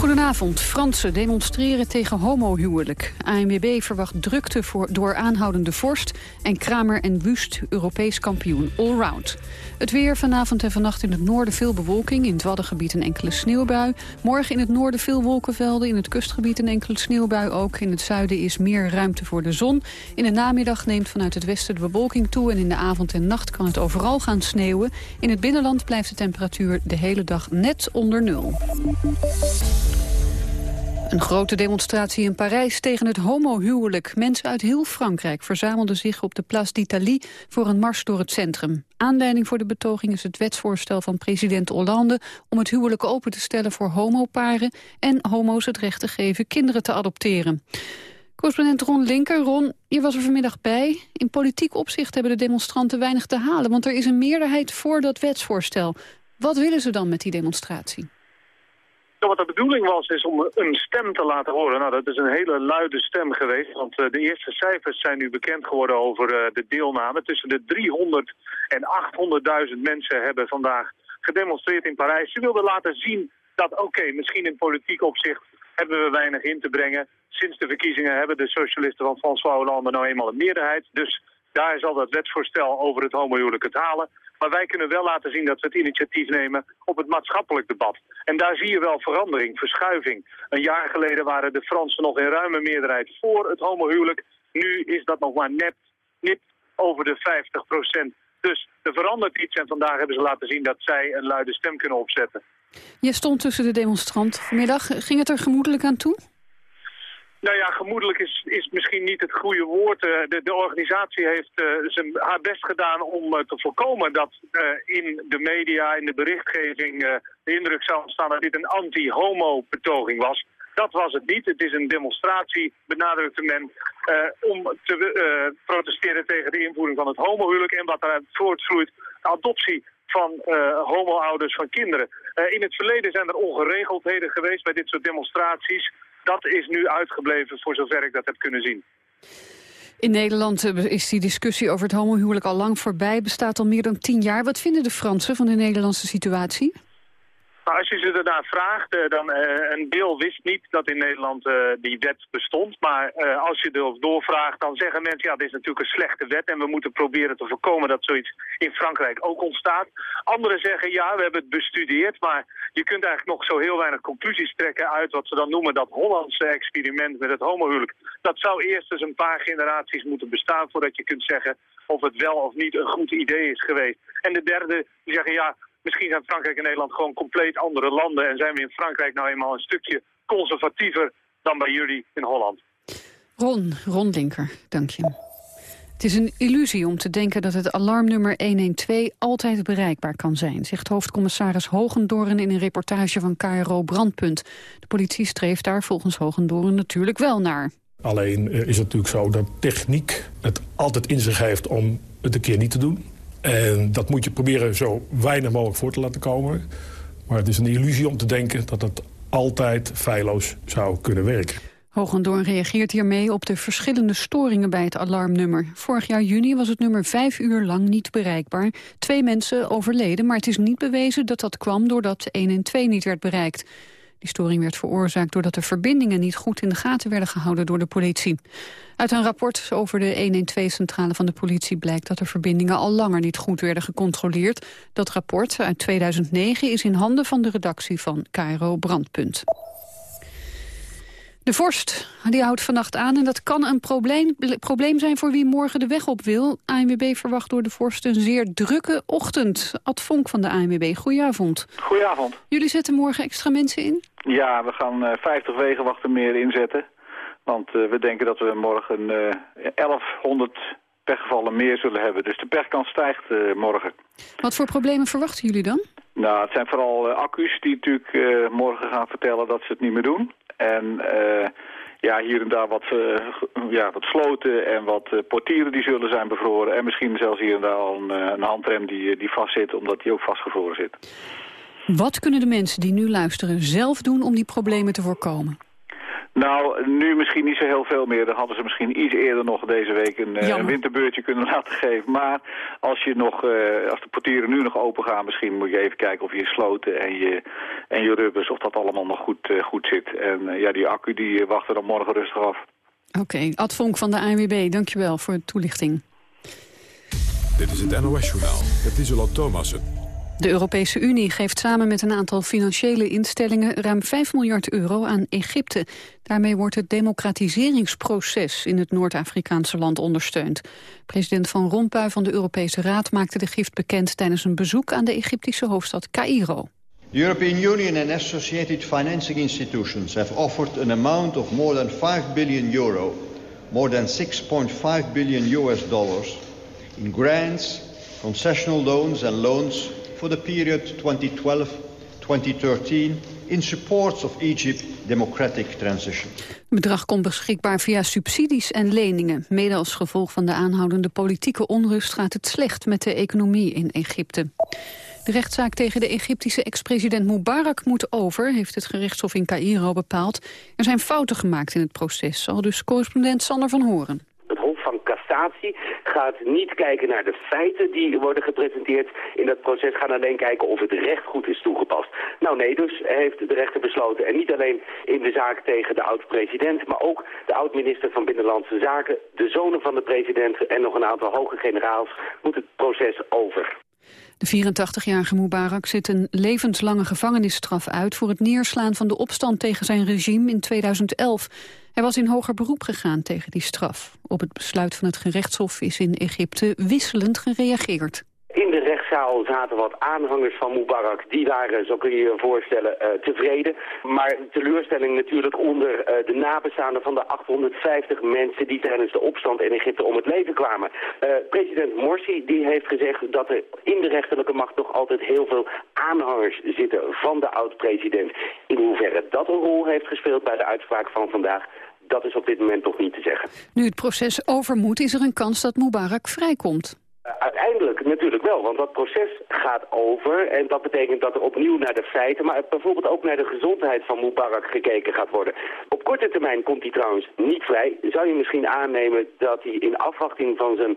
Goedenavond. Fransen demonstreren tegen homohuwelijk. ANWB verwacht drukte voor, door aanhoudende vorst... en Kramer en Wust Europees kampioen allround. Het weer vanavond en vannacht in het noorden veel bewolking. In het Waddengebied een enkele sneeuwbui. Morgen in het noorden veel wolkenvelden. In het kustgebied een enkele sneeuwbui ook. In het zuiden is meer ruimte voor de zon. In de namiddag neemt vanuit het westen de bewolking toe. En in de avond en nacht kan het overal gaan sneeuwen. In het binnenland blijft de temperatuur de hele dag net onder nul. Een grote demonstratie in Parijs tegen het homohuwelijk. Mensen uit heel Frankrijk verzamelden zich op de Place d'Italie voor een mars door het centrum. Aanleiding voor de betoging is het wetsvoorstel van president Hollande om het huwelijk open te stellen voor homoparen en homo's het recht te geven kinderen te adopteren. Correspondent Ron Linker. Ron, je was er vanmiddag bij. In politiek opzicht hebben de demonstranten weinig te halen... want er is een meerderheid voor dat wetsvoorstel. Wat willen ze dan met die demonstratie? Wat de bedoeling was, is om een stem te laten horen. Nou, dat is een hele luide stem geweest, want uh, de eerste cijfers zijn nu bekend geworden over uh, de deelname. Tussen de 300 en 800.000 mensen hebben vandaag gedemonstreerd in Parijs. Ze wilden laten zien dat, oké, misschien in politiek opzicht hebben we weinig in te brengen. Sinds de verkiezingen hebben de socialisten van François Hollande nou eenmaal een meerderheid. Dus daar zal dat wetsvoorstel over het homohuwelijk het halen. Maar wij kunnen wel laten zien dat we het initiatief nemen op het maatschappelijk debat. En daar zie je wel verandering, verschuiving. Een jaar geleden waren de Fransen nog in ruime meerderheid voor het homohuwelijk. Nu is dat nog maar net, net over de 50 procent. Dus er verandert iets en vandaag hebben ze laten zien dat zij een luide stem kunnen opzetten. Je stond tussen de demonstranten vanmiddag. Ging het er gemoedelijk aan toe? Nou ja, gemoedelijk is, is misschien niet het goede woord. Eh, de, de organisatie heeft uh, zijn, haar best gedaan om uh, te voorkomen dat in de media, in de berichtgeving, de indruk zou ontstaan dat dit een anti-homo-betoging was. Dat was het niet. Het is een demonstratie, benadrukte men, om te protesteren tegen de invoering van het homohuwelijk en wat daaruit voortvloeit, de adoptie van homo-ouders van kinderen. in het verleden zijn er ongeregeldheden geweest bij dit soort demonstraties dat is nu uitgebleven voor zover ik dat heb kunnen zien. In Nederland eh, is die discussie over het homohuwelijk al lang voorbij. Bestaat al meer dan tien jaar. Wat vinden de Fransen van de Nederlandse situatie? Nou, als je ze daarna vraagt, eh, dan uh, een deel wist niet dat in Nederland uh, die wet bestond. Maar als je er doorvraagt, dan zeggen mensen, ja, dit is natuurlijk een slechte wet en we moeten proberen te voorkomen dat zoiets in Frankrijk ook ontstaat. Anderen zeggen, ja, we hebben het bestudeerd, maar je kunt eigenlijk nog zo heel weinig conclusies trekken uit wat ze dan noemen dat Hollandse experiment met het homohuwelijk. Dat zou eerst eens een paar generaties moeten bestaan voordat je kunt zeggen of het wel of niet een goed idee is geweest. En de derde, die zeggen, ja, Misschien zijn Frankrijk en Nederland gewoon compleet andere landen... en zijn we in Frankrijk nou eenmaal een stukje conservatiever dan bij jullie in Holland. Ron, Ron Linker, dank je. Het is een illusie om te denken dat het alarmnummer 112 altijd bereikbaar kan zijn, zegt hoofdcommissaris Hogendoren in een reportage van KRO Brandpunt. De politie streeft daar volgens Hogendoren natuurlijk wel naar. Alleen is het natuurlijk zo dat techniek het altijd in zich heeft om het een keer niet te doen. En dat moet je proberen zo weinig mogelijk voor te laten komen. Maar het is een illusie om te denken dat het altijd feilloos zou kunnen werken. Hogendoorn reageert hiermee op de verschillende storingen bij het alarmnummer. Vorig jaar juni was het nummer vijf uur lang niet bereikbaar. Twee mensen overleden, maar het is niet bewezen dat dat kwam doordat 112 niet werd bereikt. Die storing werd veroorzaakt doordat de verbindingen niet goed in de gaten werden gehouden door de politie. Uit een rapport over de 112-centrale van de politie blijkt dat de verbindingen al langer niet goed werden gecontroleerd. Dat rapport uit 2009 is in handen van de redactie van KRO Brandpunt. De vorst die houdt vannacht aan en dat kan een probleem, probleem zijn voor wie morgen de weg op wil. ANWB verwacht door de vorst een zeer drukke ochtend. Ad Vonk van de ANWB, goedenavond. Goedenavond. Jullie zetten morgen extra mensen in? Ja, we gaan uh, 50 wegenwachten meer inzetten. Want uh, we denken dat we morgen uh, 1100 pechgevallen meer zullen hebben. Dus de pechkans stijgt morgen. Wat voor problemen verwachten jullie dan? Nou, het zijn vooral accu's die natuurlijk morgen gaan vertellen dat ze het niet meer doen. En ja, hier en daar wat, ja, wat sloten en wat portieren die zullen zijn bevroren. En misschien zelfs hier en daar al een, een handrem die, die vastzit, omdat die ook vastgevroren zit. Wat kunnen de mensen die nu luisteren zelf doen om die problemen te voorkomen? Nou, nu misschien niet zo heel veel meer. Dan hadden ze misschien iets eerder nog deze week een, uh, een winterbeurtje kunnen laten geven. Maar als, je nog, uh, als de portieren nu nog open gaan, misschien moet je even kijken of je sloten en je, en je rubbers, of dat allemaal nog goed, uh, goed zit. En ja, die accu die wacht er dan morgen rustig af. Oké, okay. Ad Vonk van de ANWB, dankjewel voor de toelichting. Dit is het NOS-journaal Het Isola Thomassen. De Europese Unie geeft samen met een aantal financiële instellingen ruim 5 miljard euro aan Egypte. Daarmee wordt het democratiseringsproces in het Noord-Afrikaanse land ondersteund. President Van Rompuy van de Europese Raad maakte de gift bekend tijdens een bezoek aan de Egyptische hoofdstad Cairo. The European Union and associated financing institutions have offered an amount of more than 5 billion euro, more than 6.5 billion US dollars in grants, concessional loans and loans for the period 2012-2013 in support of Egypt's democratic transition. Het bedrag komt beschikbaar via subsidies en leningen. Mede als gevolg van de aanhoudende politieke onrust gaat het slecht met de economie in Egypte. De rechtszaak tegen de Egyptische ex-president Mubarak moet over, heeft het gerechtshof in Cairo bepaald. Er zijn fouten gemaakt in het proces, al dus correspondent Sander van Horen gaat niet kijken naar de feiten die worden gepresenteerd in dat proces, gaat alleen kijken of het recht goed is toegepast. Nou nee, dus heeft de rechter besloten, en niet alleen in de zaak tegen de oud-president, maar ook de oud-minister van Binnenlandse Zaken, de zonen van de president en nog een aantal hoge generaals moet het proces over. De 84-jarige Mubarak zit een levenslange gevangenisstraf uit... voor het neerslaan van de opstand tegen zijn regime in 2011. Hij was in hoger beroep gegaan tegen die straf. Op het besluit van het gerechtshof is in Egypte wisselend gereageerd. In de rechtszaal zaten wat aanhangers van Mubarak. Die waren, zo kun je je voorstellen, uh, tevreden. Maar teleurstelling natuurlijk onder uh, de nabestaanden van de 850 mensen... die tijdens de opstand in Egypte om het leven kwamen. Uh, president Morsi die heeft gezegd dat er in de rechterlijke macht... nog altijd heel veel aanhangers zitten van de oud-president. In hoeverre dat een rol heeft gespeeld bij de uitspraak van vandaag dat is op dit moment toch niet te zeggen. Nu het proces over moet, is er een kans dat Mubarak vrijkomt. Uh, uiteindelijk natuurlijk wel, want dat proces gaat over. En dat betekent dat er opnieuw naar de feiten, maar bijvoorbeeld ook naar de gezondheid van Mubarak gekeken gaat worden. Op korte termijn komt hij trouwens niet vrij. Zou je misschien aannemen dat hij in afwachting van zijn uh,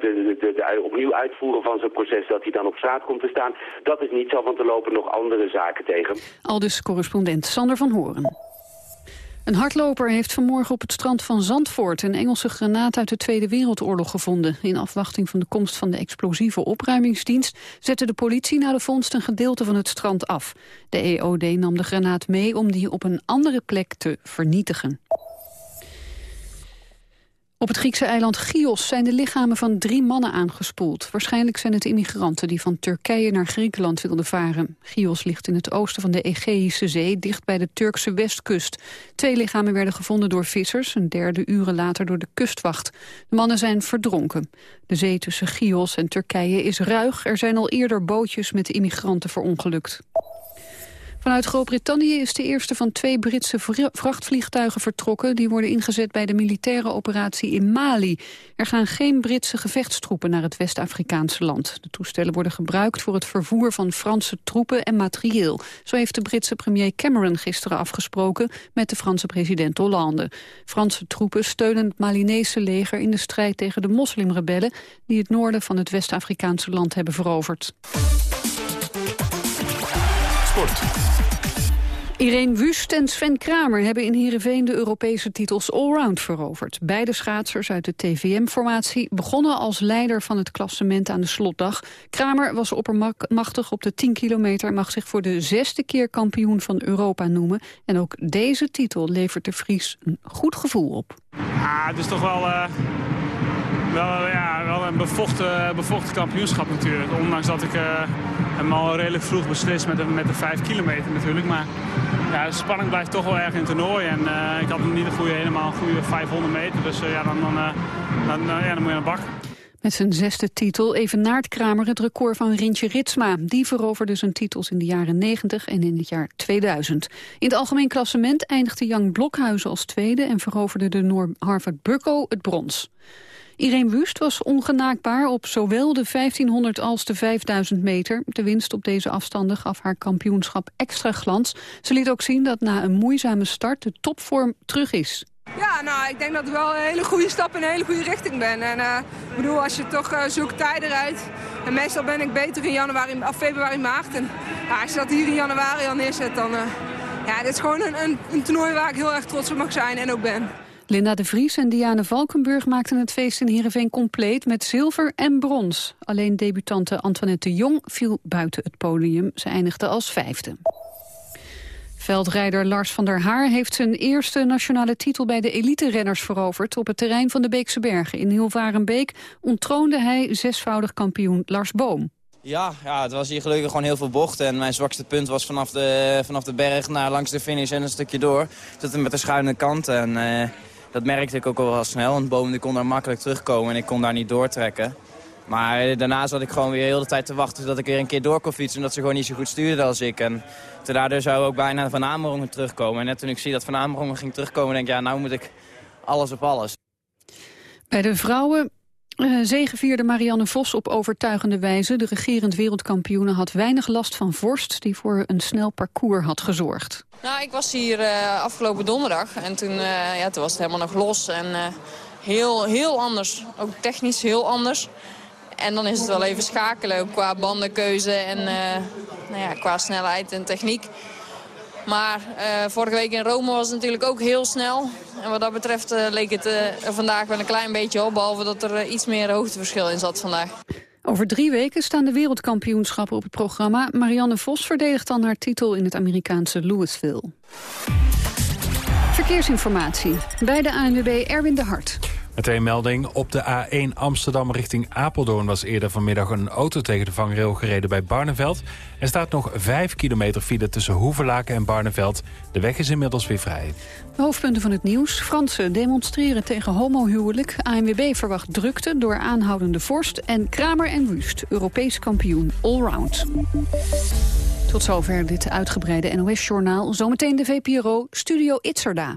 de, de, de, opnieuw uitvoeren van zijn proces, dat hij dan op straat komt te staan? Dat is niet zo, want er lopen nog andere zaken tegen. Aldus correspondent Sander van Horen. Een hardloper heeft vanmorgen op het strand van Zandvoort... een Engelse granaat uit de Tweede Wereldoorlog gevonden. In afwachting van de komst van de explosieve opruimingsdienst... zette de politie na de vondst een gedeelte van het strand af. De EOD nam de granaat mee om die op een andere plek te vernietigen. Op het Griekse eiland Chios zijn de lichamen van drie mannen aangespoeld. Waarschijnlijk zijn het immigranten die van Turkije naar Griekenland wilden varen. Chios ligt in het oosten van de Egeïsche Zee, dicht bij de Turkse westkust. Twee lichamen werden gevonden door vissers, een derde uren later door de kustwacht. De mannen zijn verdronken. De zee tussen Chios en Turkije is ruig. Er zijn al eerder bootjes met immigranten verongelukt. Vanuit Groot-Brittannië is de eerste van twee Britse vrachtvliegtuigen vertrokken. Die worden ingezet bij de militaire operatie in Mali. Er gaan geen Britse gevechtstroepen naar het West-Afrikaanse land. De toestellen worden gebruikt voor het vervoer van Franse troepen en materieel. Zo heeft de Britse premier Cameron gisteren afgesproken met de Franse president Hollande. Franse troepen steunen het Malinese leger in de strijd tegen de moslimrebellen... die het noorden van het West-Afrikaanse land hebben veroverd. Sport. Irene Wust en Sven Kramer hebben in Heerenveen de Europese titels allround veroverd. Beide schaatsers uit de TVM-formatie begonnen als leider van het klassement aan de slotdag. Kramer was oppermachtig op de 10 kilometer en mag zich voor de zesde keer kampioen van Europa noemen. En ook deze titel levert de Vries een goed gevoel op. Ah, het is toch wel... Uh wel, ja, wel een bevochten, bevochten kampioenschap natuurlijk. Ondanks dat ik uh, hem al redelijk vroeg beslis met de, met de 5 kilometer natuurlijk. Maar ja, de spanning blijft toch wel erg in het toernooi. En uh, ik had niet een goede, helemaal een goede 500 meter. Dus uh, ja, dan, dan, dan, ja, dan moet je aan de bak. Met zijn zesde titel evenaart Kramer het record van Rintje Ritsma. Die veroverde zijn titels in de jaren 90 en in het jaar 2000. In het algemeen klassement eindigde Jan Blokhuizen als tweede... en veroverde de Noor Harvard Burko het brons. Irene Wust was ongenaakbaar op zowel de 1500 als de 5000 meter. De winst op deze afstanden gaf haar kampioenschap extra glans. Ze liet ook zien dat na een moeizame start de topvorm terug is. Ja, nou, ik denk dat ik wel een hele goede stap in een hele goede richting ben. En uh, ik bedoel, als je toch uh, zoekt tijden rijdt... en meestal ben ik beter in januari, of februari, maart. En als je dat hier in januari al neerzet, dan... Uh, ja, dit is gewoon een, een, een toernooi waar ik heel erg trots op mag zijn en ook ben. Linda de Vries en Diane Valkenburg maakten het feest in Heerenveen compleet met zilver en brons. Alleen debutante Antoinette de Jong viel buiten het podium. Ze eindigde als vijfde. Veldrijder Lars van der Haar heeft zijn eerste nationale titel bij de elite-renners veroverd. Op het terrein van de Beekse Bergen in Hilvarenbeek ontroonde hij zesvoudig kampioen Lars Boom. Ja, ja, het was hier gelukkig gewoon heel veel bochten. En mijn zwakste punt was vanaf de, vanaf de berg naar langs de finish en een stukje door. Tot met de schuine kant. En uh, dat merkte ik ook al wel snel. Want die kon daar makkelijk terugkomen en ik kon daar niet doortrekken. Maar daarna zat ik gewoon weer heel de tijd te wachten dat ik weer een keer door kon fietsen. Omdat ze gewoon niet zo goed stuurden als ik. En daardoor zou ook bijna Van Amerongen terugkomen. En net toen ik zie dat Van Amerongen ging terugkomen, denk ik, ja, nou moet ik alles op alles. Bij de vrouwen zegevierde Marianne Vos op overtuigende wijze. De regerend wereldkampioene had weinig last van vorst... die voor een snel parcours had gezorgd. Nou, ik was hier uh, afgelopen donderdag en toen, uh, ja, was het helemaal nog los. En heel, heel anders, ook technisch heel anders. En dan is het wel even schakelen qua bandenkeuze en nou ja, qua snelheid en techniek. Maar uh, vorige week in Rome was het natuurlijk ook heel snel. En wat dat betreft uh, leek het uh, er vandaag wel een klein beetje op. Behalve dat er iets meer hoogteverschil in zat vandaag. Over drie weken staan de wereldkampioenschappen op het programma. Marianne Vos verdedigt dan haar titel in het Amerikaanse Louisville. Verkeersinformatie bij de ANWB Erwin de Hart. Meteen melding. Op de A1 Amsterdam richting Apeldoorn was eerder vanmiddag een auto tegen de vangrail gereden bij Barneveld. Er staat nog 5 kilometer file tussen Hoevelaken en Barneveld. De weg is inmiddels weer vrij. De hoofdpunten van het nieuws. Fransen demonstreren tegen homohuwelijk. ANWB verwacht drukte door aanhoudende vorst. En Kramer en Wust, Europees kampioen allround. Tot zover dit uitgebreide NOS-journaal. Zometeen de VPRO Studio Itzerda.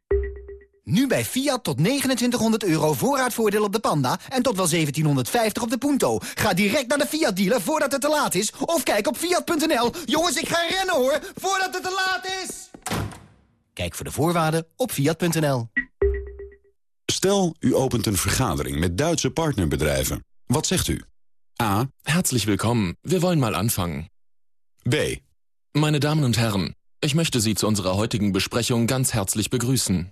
Nu bij Fiat tot 2900 euro voorraadvoordeel op de Panda en tot wel 1750 op de Punto. Ga direct naar de Fiat dealer voordat het te laat is. Of kijk op fiat.nl. Jongens, ik ga rennen hoor, voordat het te laat is. Kijk voor de voorwaarden op fiat.nl. Stel, u opent een vergadering met Duitse partnerbedrijven. Wat zegt u? A. Herzlich willkommen. Wir wollen mal anfangen. B. Meine Damen und Herren, ich möchte Sie zu unserer heutigen Besprechung ganz herzlich begrüßen.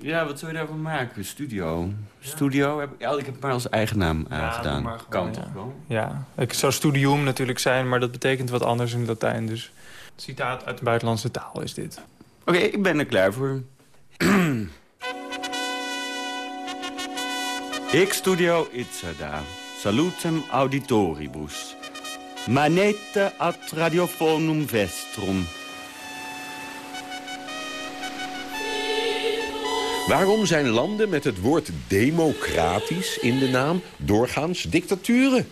Ja, wat zou je daarvan maken? Studio. Studio, heb ik, ja, ik heb het maar als eigen naam aangedaan. Ja, kan ja. toch wel? Ja, het zou studium natuurlijk zijn, maar dat betekent wat anders in Latijn. Dus citaat uit de buitenlandse taal is dit. Oké, ik ben er klaar voor. Ik studio itsada. Salutem auditoribus. Manete ad radiofonum vestrum. Waarom zijn landen met het woord democratisch in de naam doorgaans dictaturen?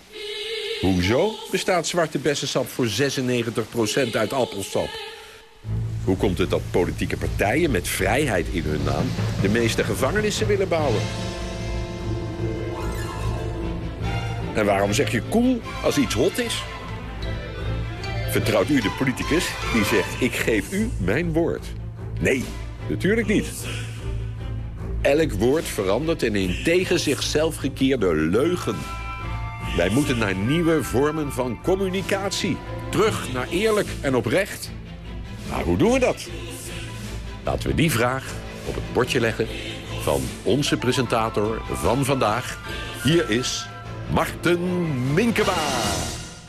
Hoezo bestaat zwarte bessensap voor 96% uit appelsap? Hoe komt het dat politieke partijen met vrijheid in hun naam... de meeste gevangenissen willen bouwen? En waarom zeg je cool als iets hot is? Vertrouwt u de politicus die zegt... ik geef u mijn woord? Nee, natuurlijk niet. Elk woord verandert in een tegen zichzelf gekeerde leugen. Wij moeten naar nieuwe vormen van communicatie. Terug naar eerlijk en oprecht. Maar hoe doen we dat? Laten we die vraag op het bordje leggen van onze presentator van vandaag. Hier is Marten Minkema.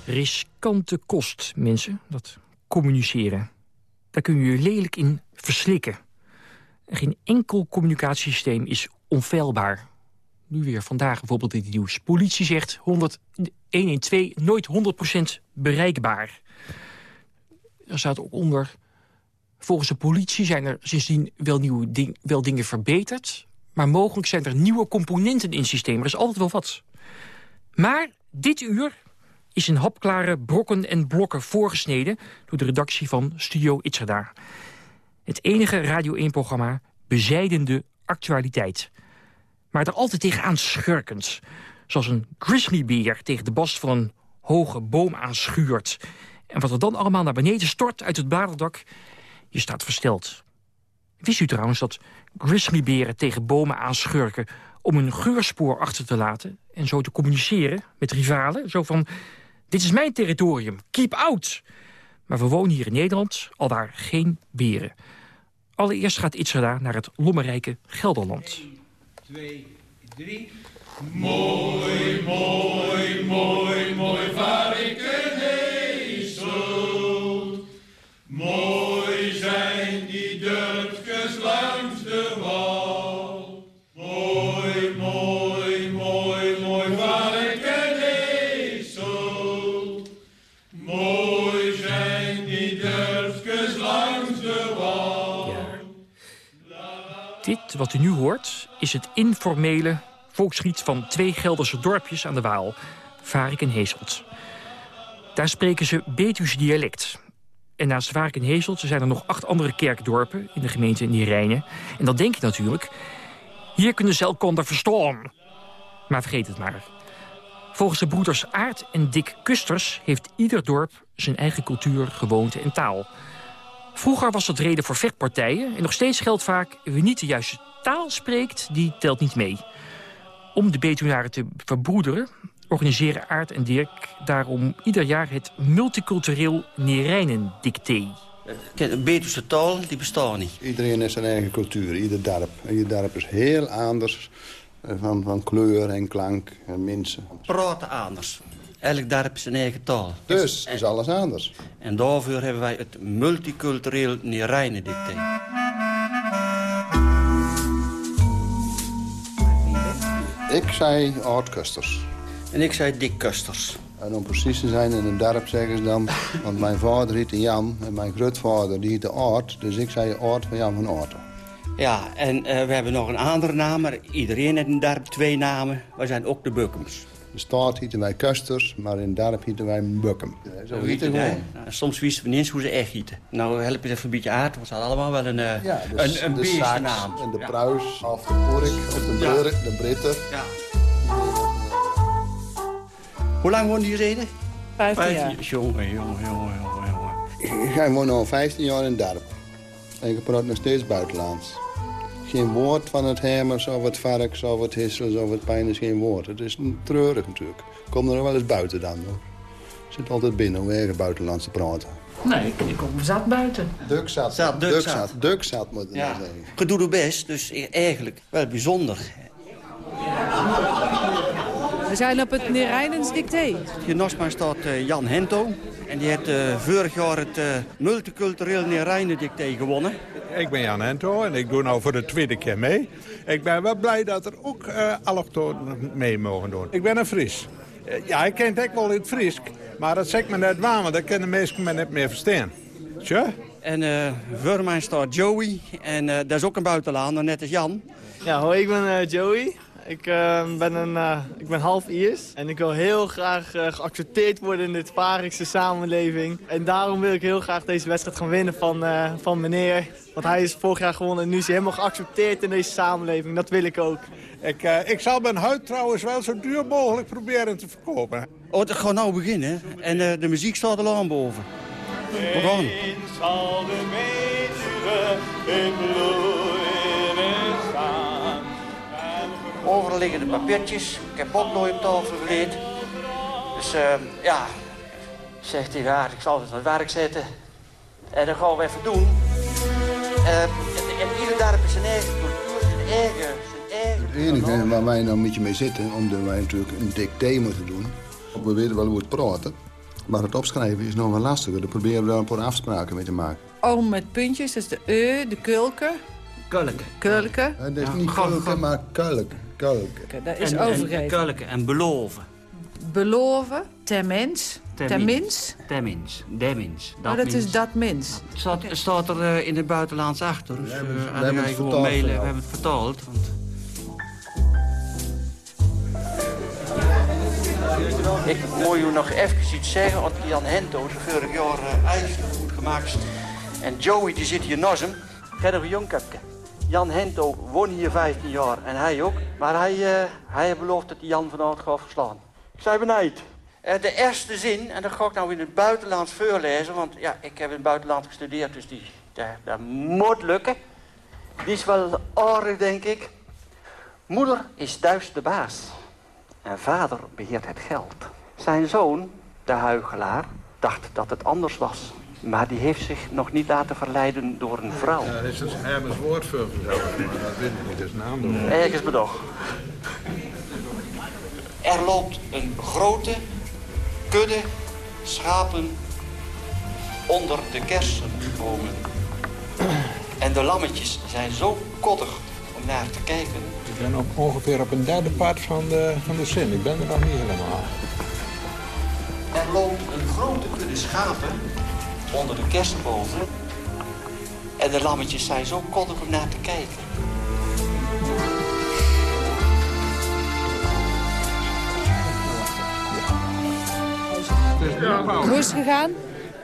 Riskante kost, mensen, dat communiceren. Daar kun je je lelijk in verslikken. En geen enkel communicatiesysteem is onfeilbaar. Nu weer vandaag bijvoorbeeld in het nieuws. Politie zegt 100, 112 nooit 100% bereikbaar. Er staat ook onder... Volgens de politie zijn er sindsdien wel, nieuwe ding, wel dingen verbeterd... maar mogelijk zijn er nieuwe componenten in het systeem. Er is altijd wel wat. Maar dit uur is in hapklare brokken en blokken voorgesneden... door de redactie van Studio Itzerda. Het enige Radio 1-programma bezijdende actualiteit. Maar er altijd tegenaan schurkend. Zoals een grizzlybeer tegen de bast van een hoge boom aanschuurt. En wat er dan allemaal naar beneden stort uit het bladerdak... je staat versteld. Wist u trouwens dat grizzlyberen tegen bomen aanschurken... om een geurspoor achter te laten en zo te communiceren met rivalen? Zo van, dit is mijn territorium, keep out! Maar we wonen hier in Nederland, al daar geen beren. Allereerst gaat Itzerda naar het lommerrijke Gelderland. 2, 3. Mooi, mooi, mooi, mooi varken heeselt. Wat u nu hoort is het informele volkslied van twee Gelderse dorpjes aan de Waal, Varik en Heeselt. Daar spreken ze Betuws dialect. En naast Varik en Heeselt zijn er nog acht andere kerkdorpen in de gemeente Nierijnen. En dan denk je natuurlijk, hier kunnen ze elkander verstaan. Maar vergeet het maar. Volgens de broeders Aard en Dick Kusters heeft ieder dorp zijn eigen cultuur, gewoonte en taal. Vroeger was dat reden voor vechtpartijen en nog steeds geldt vaak... wie niet de juiste taal spreekt, die telt niet mee. Om de Betuwnaren te verbroederen organiseren Aard en Dirk daarom ieder jaar het multicultureel Nerijnen-dicté. De Betuwse taal die bestaat niet. Iedereen heeft zijn eigen cultuur, ieder dorp. En ieder dorp is heel anders eh, van, van kleur en klank en mensen. Praten anders. Elk dorp is zijn eigen taal. Dus is alles anders. En daarvoor hebben wij het multicultureel Nerijnen-dicté. Ik zei Aardkusters. En ik zei Dick Kusters. En om precies te zijn in een dorp zeggen ze dan... want mijn vader heette Jan en mijn grootvader die heette Aard. Dus ik zei Aard van Jan van Aarten. Ja, en eh, we hebben nog een andere naam. Maar iedereen heeft in het dorp twee namen. Wij zijn ook de Bukkums. De stad hieten wij Kusters, maar in het dorp hieten wij Bukkum. Zo hieten? Nou, soms wisten we niet eens hoe ze echt hieten. Nou help je even een beetje uit, want ze hadden allemaal wel een, eh Ja, dus een, een beestennaam. En de Pruis, of de Porik, of de Ja. Britten, de Britten. Ja. Hoe lang woonde je reden? Vijftien jaar. Jongen, jongen, jongen, jongen, jongen. Ik woon al 15 jaar in het dorp. En ik praat nog steeds buitenlands. Geen woord van het hemers of het varks of het hissels of het pijn is geen woord. Het is een treurig natuurlijk. Ik kom er nog wel eens buiten dan hoor. Ik zit altijd binnen om ergens buitenlands te praten. Nee, ik kom zat buiten. Duk zat. Zat, duk Duk zat. zat. Duk zat moet ik Ja. nou zeggen. Je doet het best, dus e- eigenlijk wel bijzonder. We zijn op het Nerijnens dicté. Hier naast mij staat eh, Jan Hento. En die heeft eh, vorig jaar het eh, multicultureel Neerijnen-dicté gewonnen. Ik ben Jan Hento en ik doe nou voor de tweede keer mee. Ik ben wel blij dat er ook eh allochtonen mee mogen doen. Ik ben een Fries. Ja, ik ken het ook wel in het Fries, maar dat zegt me net waar, want dat kunnen mensen me net meer verstaan. Tja? En eh voor mij staat Joey. En eh, dat is ook een buitenlaander, net als Jan. Ja, hoi, ik ben eh, Joey. Ik, eh, ben een, eh, ik ben half Iers en ik wil heel graag eh, geaccepteerd worden in dit Varikse samenleving. En daarom wil ik heel graag deze wedstrijd gaan winnen van, eh, van meneer. Want hij is vorig jaar gewonnen en nu is hij helemaal geaccepteerd in deze samenleving. Dat wil ik ook. Ik, eh, ik zal mijn huid trouwens wel zo duur mogelijk proberen te verkopen. Oh, het gaat nou beginnen. En eh, de muziek staat al aan boven. Zal de Betuwe in bloeien Overal liggen de papiertjes. Ik heb potlood op tafel geleerd. Dus uh, ja, zegt hij, ja, ik zal het aan het werk zetten. En dat gaan we even doen. Uh, en, ieder dorp is zijn eigen cultuur, zijn eigen... Zijn eigen Het enige waar wij nou een beetje mee zitten, omdat wij natuurlijk een dicté moeten doen. We weten wel hoe het praten, maar het opschrijven is nog wel lastiger. Daar proberen we daar een paar afspraken mee te maken. O met puntjes, dat is de E, de kulke. Kulke. Kulke. Het is Ja, niet kulke, maar kulke. Kulke. Dat is en, overgeven. En kulke en beloven. Beloven, ten mens, ten mins. Ten mins, den mins. Oh, dat is dat mens. Staat, staat er eh, in het buitenlands achter. Dus, het- we hebben het vertaald mailen. We hebben het vertaald. Want... Ik moet je nog even iets zeggen, want Jan Hento is vorig jaar uh, ijsgoed gemaakt. En Joey die zit hier naast hem. Gij nog een jong kapje. Jan Hento woont hier 15 jaar en hij ook. Maar hij, eh, hij heeft beloofd dat hij Jan vanavond gaat verslaan. Ik zei benijd. Eh, de eerste zin, en dat ga ik nou in het buitenlands voorlezen, want ja, ik heb in het buitenland gestudeerd, dus die, dat moet lukken. Die is wel aardig, denk ik. Moeder is thuis de baas en vader beheert het geld. Zijn zoon, de huigelaar, dacht dat het anders was. Maar die heeft zich nog niet laten verleiden door een vrouw. Ja, dat is een Hermes woord voor zelf. Dat weet ik niet, dat is naam. Ergens bedog. Er loopt een grote kudde schapen onder de kersenbomen. En de lammetjes zijn zo koddig om naar te kijken. Ik ben op ongeveer op een derde part van de, van de zin. Ik ben er nog niet helemaal. Er loopt een grote kudde schapen onder de kersenbomen. En de lammetjes zijn zo koddig om naar te kijken. Hoe is het gegaan?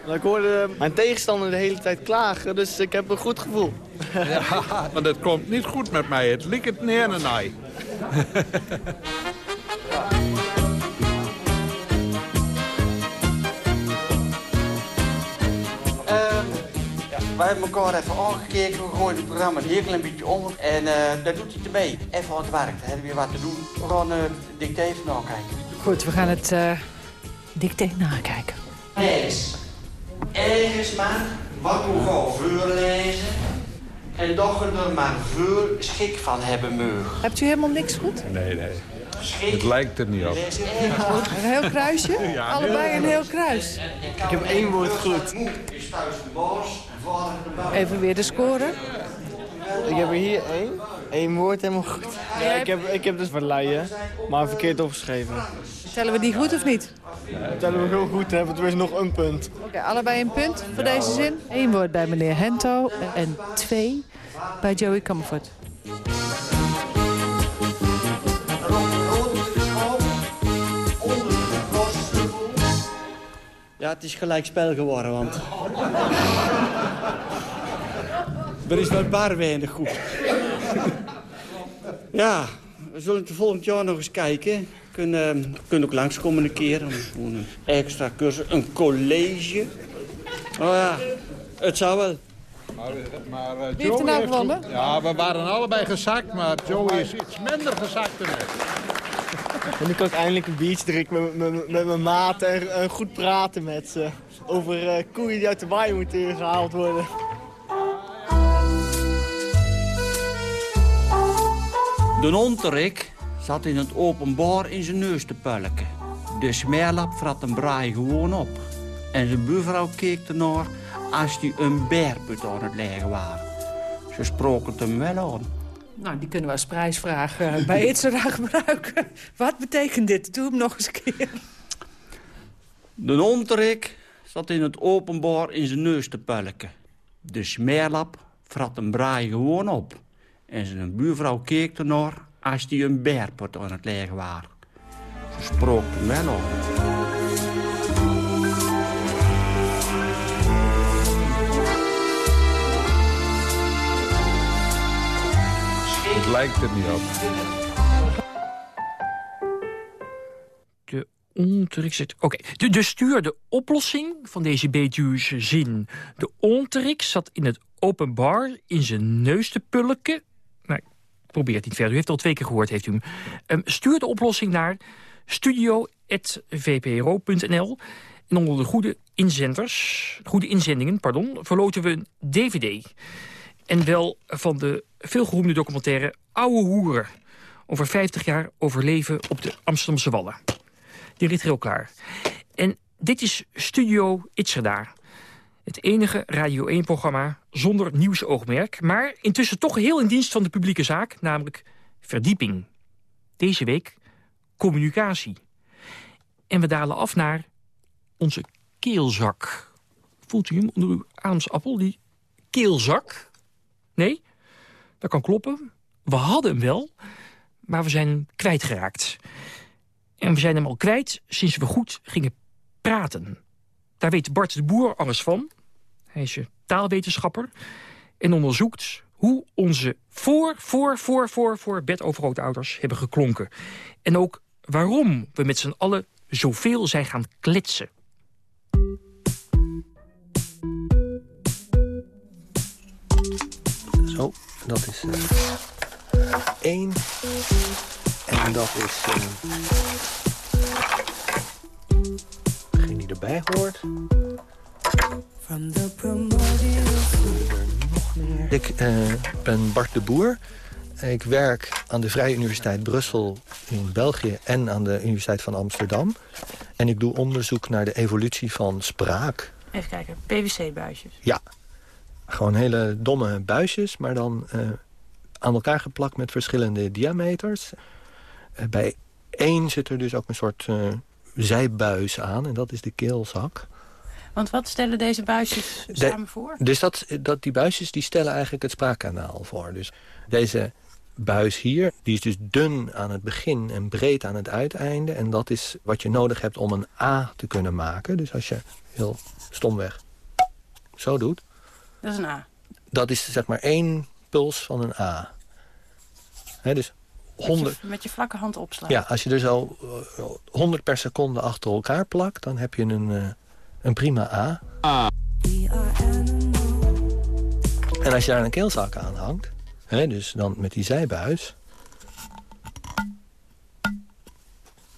Nou, ik hoorde mijn tegenstander de hele tijd klagen, dus ik heb een goed gevoel. Ja, maar dat komt niet goed met mij. Het liep het neer en wij hebben elkaar even aangekeken. We gooien het programma een heel klein beetje om. En eh daar doet hij te mee. Even aan het werk. Dan hebben we weer wat te doen. We gaan eh het dicté even nakijken. Goed, we gaan het uh, dicté nakijken. Ergens. Ergens maar wat we gaan voorlezen. En dat je er maar veel schik van hebben mogen. Hebt u helemaal niks goed? Nee, nee. Het lijkt er niet op. Een heel kruisje? Ja, Allebei een heel kruis. Ik heb één woord goed. Moe is thuis de baas en vader de baas. Even weer de score. Ik heb er hier één. Eén woord helemaal goed. Ja, ik, heb, ik heb dus verleiden, maar verkeerd opgeschreven. Tellen we die goed of niet? Dat tellen we heel goed, hebben we tenminste nog een punt. Oké, allebei een punt voor deze zin. Eén woord bij meneer Hento en twee bij Joey Comfort. Ja, het is gelijk spel geworden, want... er is wel bar weinig goed. ja, we zullen het volgend jaar nog eens kijken. Kunnen, kunnen ook langskomen een keer. Gewoon Een extra cursus, een college. Oh ja, het zou wel. Maar, maar uh, Wie heeft er nou Joey gewonnen? goed- Ja, we waren allebei gezakt, maar Joey is iets minder gezakt dan ik. En nu kan ik eindelijk een biertje drinken met, met, mijn maten en, goed praten met ze. Over eh, koeien die uit de waai moeten gehaald worden. De onderrik zat in het openbaar in zijn neus te pulken. De smeerlap vrat een braai gewoon op. En zijn buurvrouw keek ernaar als hij een beerput aan het leggen was. Ze sprok het hem wel aan. Nou, die kunnen we als prijsvraag uh, bij Itzera gebruiken. Wat betekent dit? Doe hem nog eens een keer. De onderrik zat in het openbaar in zijn neus te pulken. De smeerlap vrat een braai gewoon op. En zijn buurvrouw keek ernaar als hij een beerput aan het leggen was. Ze sprok hem wel aan. Het lijkt er niet op. De ontrix. Oké, de, de stuur de oplossing van deze Betuwse zin. De ontrix zat in het openbaar in zijn neus te pulken. Nou, probeer het niet verder. U heeft het al twee keer gehoord, heeft u hem. Ehm, stuur de oplossing naar studio vpro.nl. En onder de goede inzenders, goede inzendingen, pardon, verloten we een dvd. En wel van de veelgeroemde documentaire Oude Hoeren. Over 50 jaar overleven op de Amsterdamse Wallen. Die ligt heel klaar. En dit is Studio Itzerda. Het enige Radio 1-programma zonder nieuwsoogmerk... maar intussen toch heel in dienst van de publieke zaak, namelijk verdieping. Deze week communicatie. En we dalen af naar onze keelzak. Voelt u hem onder uw ademsappel, die keelzak? Nee? Dat kan kloppen. We hadden hem wel, maar we zijn hem kwijtgeraakt. En we zijn hem al kwijt sinds we goed gingen praten. Daar weet Bart de Boer alles van. Hij is taalwetenschapper en onderzoekt hoe onze voor, voor, voor, voor, voor bedovergrootouders hebben geklonken. En ook waarom we met z'n allen zoveel zijn gaan kletsen. Zo, dat is uh, één. En dat is... Uh, degene die erbij hoort. Ik uh, ben Bart de Boer. Ik werk aan de Vrije Universiteit Brussel in België... en aan de Universiteit van Amsterdam. En ik doe onderzoek naar de evolutie van spraak. Even kijken, PVC-buisjes. Ja, gewoon hele domme buisjes, maar dan uh, aan elkaar geplakt met verschillende diameters. Uh, bij één zit er dus ook een soort uh, zijbuis aan en dat is de keelzak. Want wat stellen deze buisjes De, samen voor? Dus dat, dat, die buisjes die stellen eigenlijk het spraakkanaal voor. Dus deze buis hier, die is dus dun aan het begin en breed aan het uiteinde. En dat is wat je nodig hebt om een A te kunnen maken. Dus als je heel stomweg zo doet... Dat is een A. Dat is zeg maar één puls van een A. He, dus 100... Met, je, met je vlakke hand opslaan. Ja, als je er zo uh, 100 per seconde achter elkaar plakt... dan heb je een, uh, een prima A. A. En als je daar een keelzak aan hangt... He, dus dan met die zijbuis...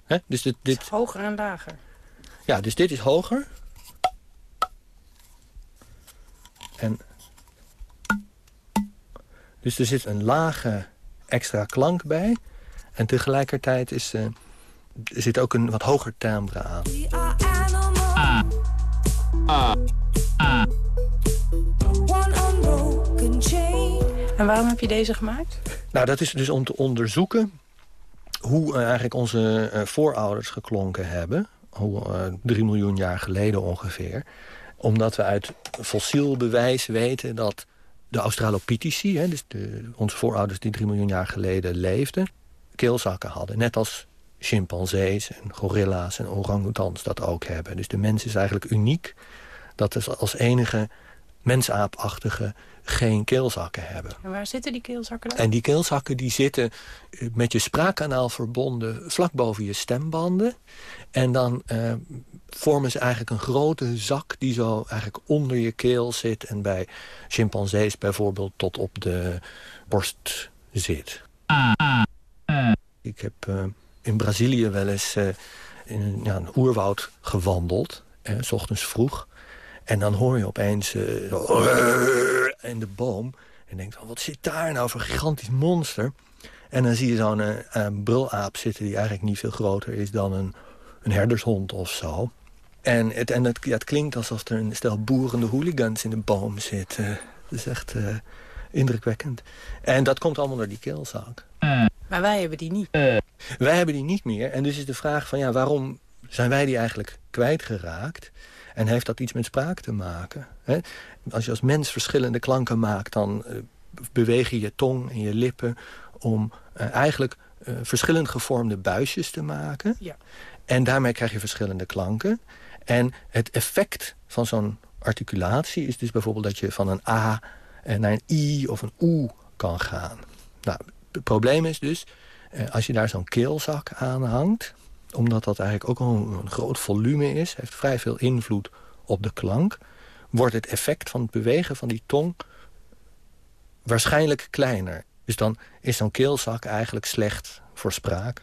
He, dus dit, dit... Hoger en lager. Ja, dus dit is hoger. En dus er zit een lage extra klank bij. En tegelijkertijd is, uh, er zit ook een wat hoger timbre aan. Ah. Ah. Ah. En waarom heb je deze gemaakt? Nou, dat is dus om te onderzoeken hoe uh, eigenlijk onze uh, voorouders geklonken hebben. Hoe, drie miljoen jaar geleden ongeveer omdat we uit fossiel bewijs weten dat de Australopitheci... Hè, dus de, onze voorouders die 3 miljoen jaar geleden leefden... keelzakken hadden. Net als chimpansees en gorilla's en orangutans dat ook hebben. Dus de mens is eigenlijk uniek dat we als enige mensaapachtige geen keelzakken hebben. En waar zitten die keelzakken dan? En die keelzakken die zitten met je spraakkanaal verbonden vlak boven je stembanden. En dan uh, vormen ze eigenlijk een grote zak die zo eigenlijk onder je keel zit... en bij chimpansees bijvoorbeeld tot op de borst zit. Ik heb uh, in Brazilië wel eens uh, in een, ja, een, oerwoud gewandeld, eh, s ochtends vroeg. En dan hoor je opeens in de boom en denkt, van, wat zit daar nou voor een gigantisch monster? En dan zie je zo'n uh, brulaap zitten die eigenlijk niet veel groter is dan een, een herdershond of zo. En het, en het, ja, het klinkt alsof er een stel boerende hooligans in de boom zitten. Dat is echt uh, indrukwekkend. En dat komt allemaal door die keelzak. Maar wij hebben die niet. Wij hebben die niet meer. En dus is de vraag van ja, waarom zijn wij die eigenlijk kwijtgeraakt? En heeft dat iets met spraak te maken? Hè? Als je als mens verschillende klanken maakt... dan uh, beweeg je je tong en je lippen om uh, eigenlijk uh, verschillend gevormde buisjes te maken. Ja. En daarmee krijg je verschillende klanken. En het effect van zo'n articulatie is dus bijvoorbeeld... dat je van een A naar een I of een OE kan gaan. Nou, het probleem is dus, als je daar zo'n keelzak aan hangt... omdat dat eigenlijk ook een, een groot volume is... heeft vrij veel invloed op de klank... wordt het effect van het bewegen van die tong waarschijnlijk kleiner. Dus dan is zo'n keelzak eigenlijk slecht voor spraak.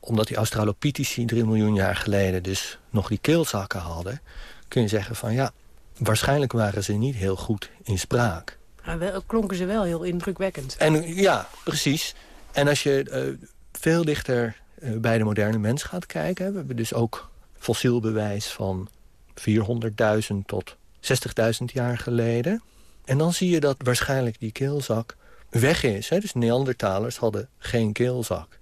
omdat die Australopitheci 3 miljoen jaar geleden dus nog die keelzakken hadden... kun je zeggen van ja, waarschijnlijk waren ze niet heel goed in spraak. Maar wel, klonken ze wel heel indrukwekkend. En ja, precies. En als je uh, veel dichter bij de moderne mens gaat kijken... we hebben dus ook fossiel bewijs van 400.000 tot 60.000 jaar geleden. En dan zie je dat waarschijnlijk die keelzak weg is. Hè? Dus Neandertalers hadden geen keelzak.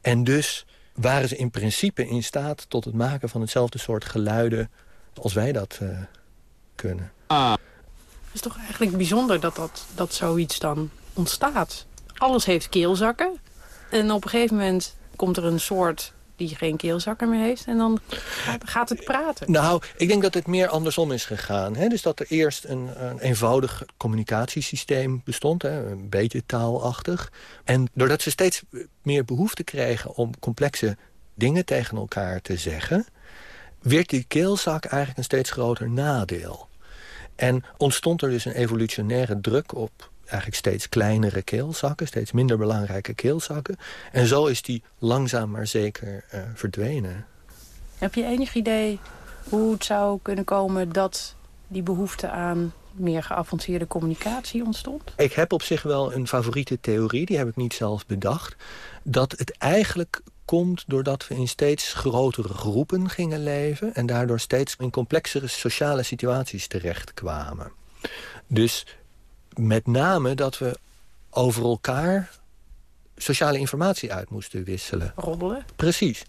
En dus waren ze in principe in staat tot het maken van hetzelfde soort geluiden... als wij dat uh, kunnen. Het is toch eigenlijk bijzonder dat, dat, dat zoiets dan ontstaat. Alles heeft keelzakken. En op een gegeven moment komt er een soort die geen keelzakken meer heeft. En dan gaat het praten. Nou, ik denk dat het meer andersom is gegaan. Hè? Dus dat er eerst een, een eenvoudig communicatiesysteem bestond. Hè? Een beetje taalachtig. En doordat ze steeds meer behoefte kregen om complexe dingen tegen elkaar te zeggen... werd die keelzak eigenlijk een steeds groter nadeel. En ontstond er dus een evolutionaire druk op eigenlijk steeds kleinere keelzakken, steeds minder belangrijke keelzakken. En zo is die langzaam maar zeker uh, verdwenen. Heb je enig idee hoe het zou kunnen komen dat die behoefte aan meer geavanceerde communicatie ontstond? Ik heb op zich wel een favoriete theorie, die heb ik niet zelf bedacht. Dat het eigenlijk komt doordat we in steeds grotere groepen gingen leven... en daardoor steeds in complexere sociale situaties terechtkwamen. Dus met name dat we over elkaar sociale informatie uit moesten wisselen. Roddelen? Precies.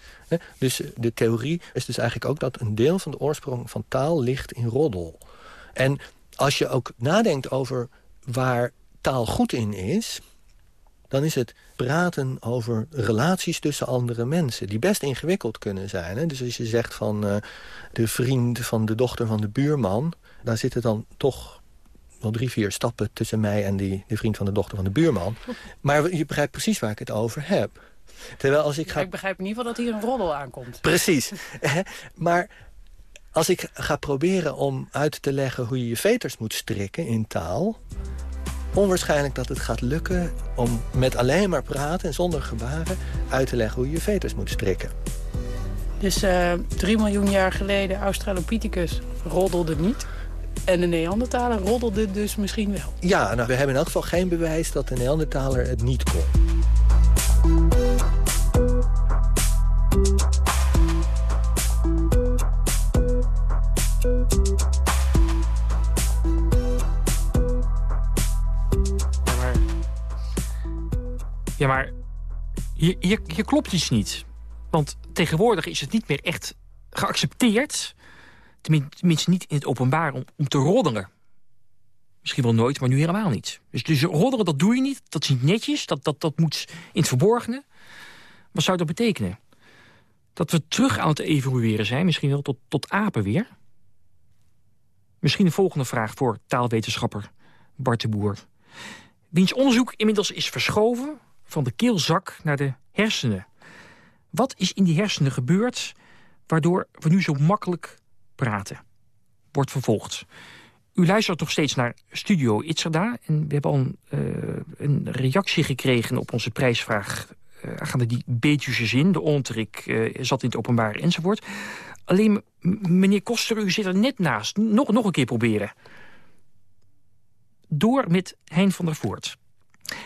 Dus de theorie is dus eigenlijk ook dat een deel van de oorsprong van taal ligt in roddel. En als je ook nadenkt over waar taal goed in is... dan is het praten over relaties tussen andere mensen... die best ingewikkeld kunnen zijn. Hè? Dus als je zegt van uh, de vriend van de dochter van de buurman... daar zitten dan toch wel drie, vier stappen tussen mij en die, de vriend van de dochter van de buurman. Maar je begrijpt precies waar ik het over heb. Terwijl als ik ga... ik begrijp in ieder geval dat hier een roddel aankomt. Precies. maar als ik ga proberen om uit te leggen hoe je je veters moet strikken in taal... onwaarschijnlijk dat het gaat lukken om met alleen maar praten en zonder gebaren... uit te leggen hoe je je veters moet strikken. Dus uh, drie miljoen jaar geleden Australopithecus roddelde niet... En de Neandertaler roddelde dus misschien wel. Ja, nou, we hebben in elk geval geen bewijs dat de Neandertaler het niet kon. Ja, maar... Ja, maar... Hier, hier, hier klopt iets niet. Want tegenwoordig is het niet meer echt geaccepteerd Tenminste niet in het openbaar om, te roddelen. Misschien wel nooit, maar nu helemaal niet. Dus, dus roddelen, dat doe je niet. Dat is netjes. Dat, dat, dat moet in het verborgene. Wat zou dat betekenen? Dat we terug aan het evolueren zijn. Misschien wel tot, tot apen weer. Misschien een volgende vraag voor taalwetenschapper Bart de Boer. Wiens onderzoek inmiddels is verschoven van de keelzak naar de hersenen. Wat is in die hersenen gebeurd... waardoor we nu zo makkelijk praten. Wordt vervolgd. U luistert nog steeds naar Studio Itzerda. En we hebben al een, uh, een reactie gekregen op onze prijsvraag... Uh, gaande die Beetjuse zin, de ontrik uh, zat in het openbaar enzovoort. Alleen, meneer Koster, u zit er net naast. Nog, nog een keer proberen. Door met Hein van der Voort.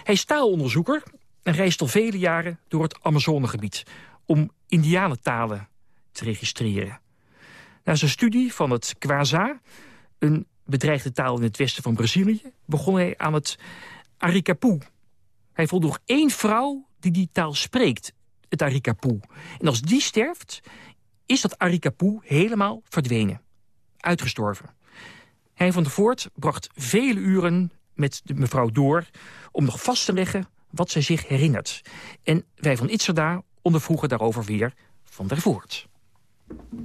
Hij is taalonderzoeker en reist al vele jaren door het Amazonegebied... om indianentalen te registreren. Na zijn studie van het Kwaza, een bedreigde taal in het westen van Brazilië... begon hij aan het Aricapu. Hij nog één vrouw die die taal spreekt, het Aricapu. En als die sterft, is dat Aricapu helemaal verdwenen. Uitgestorven. Hij van der Voort bracht vele uren met de mevrouw door... om nog vast te leggen wat zij zich herinnert. En wij van Itzerda ondervroegen daarover weer van der Voort.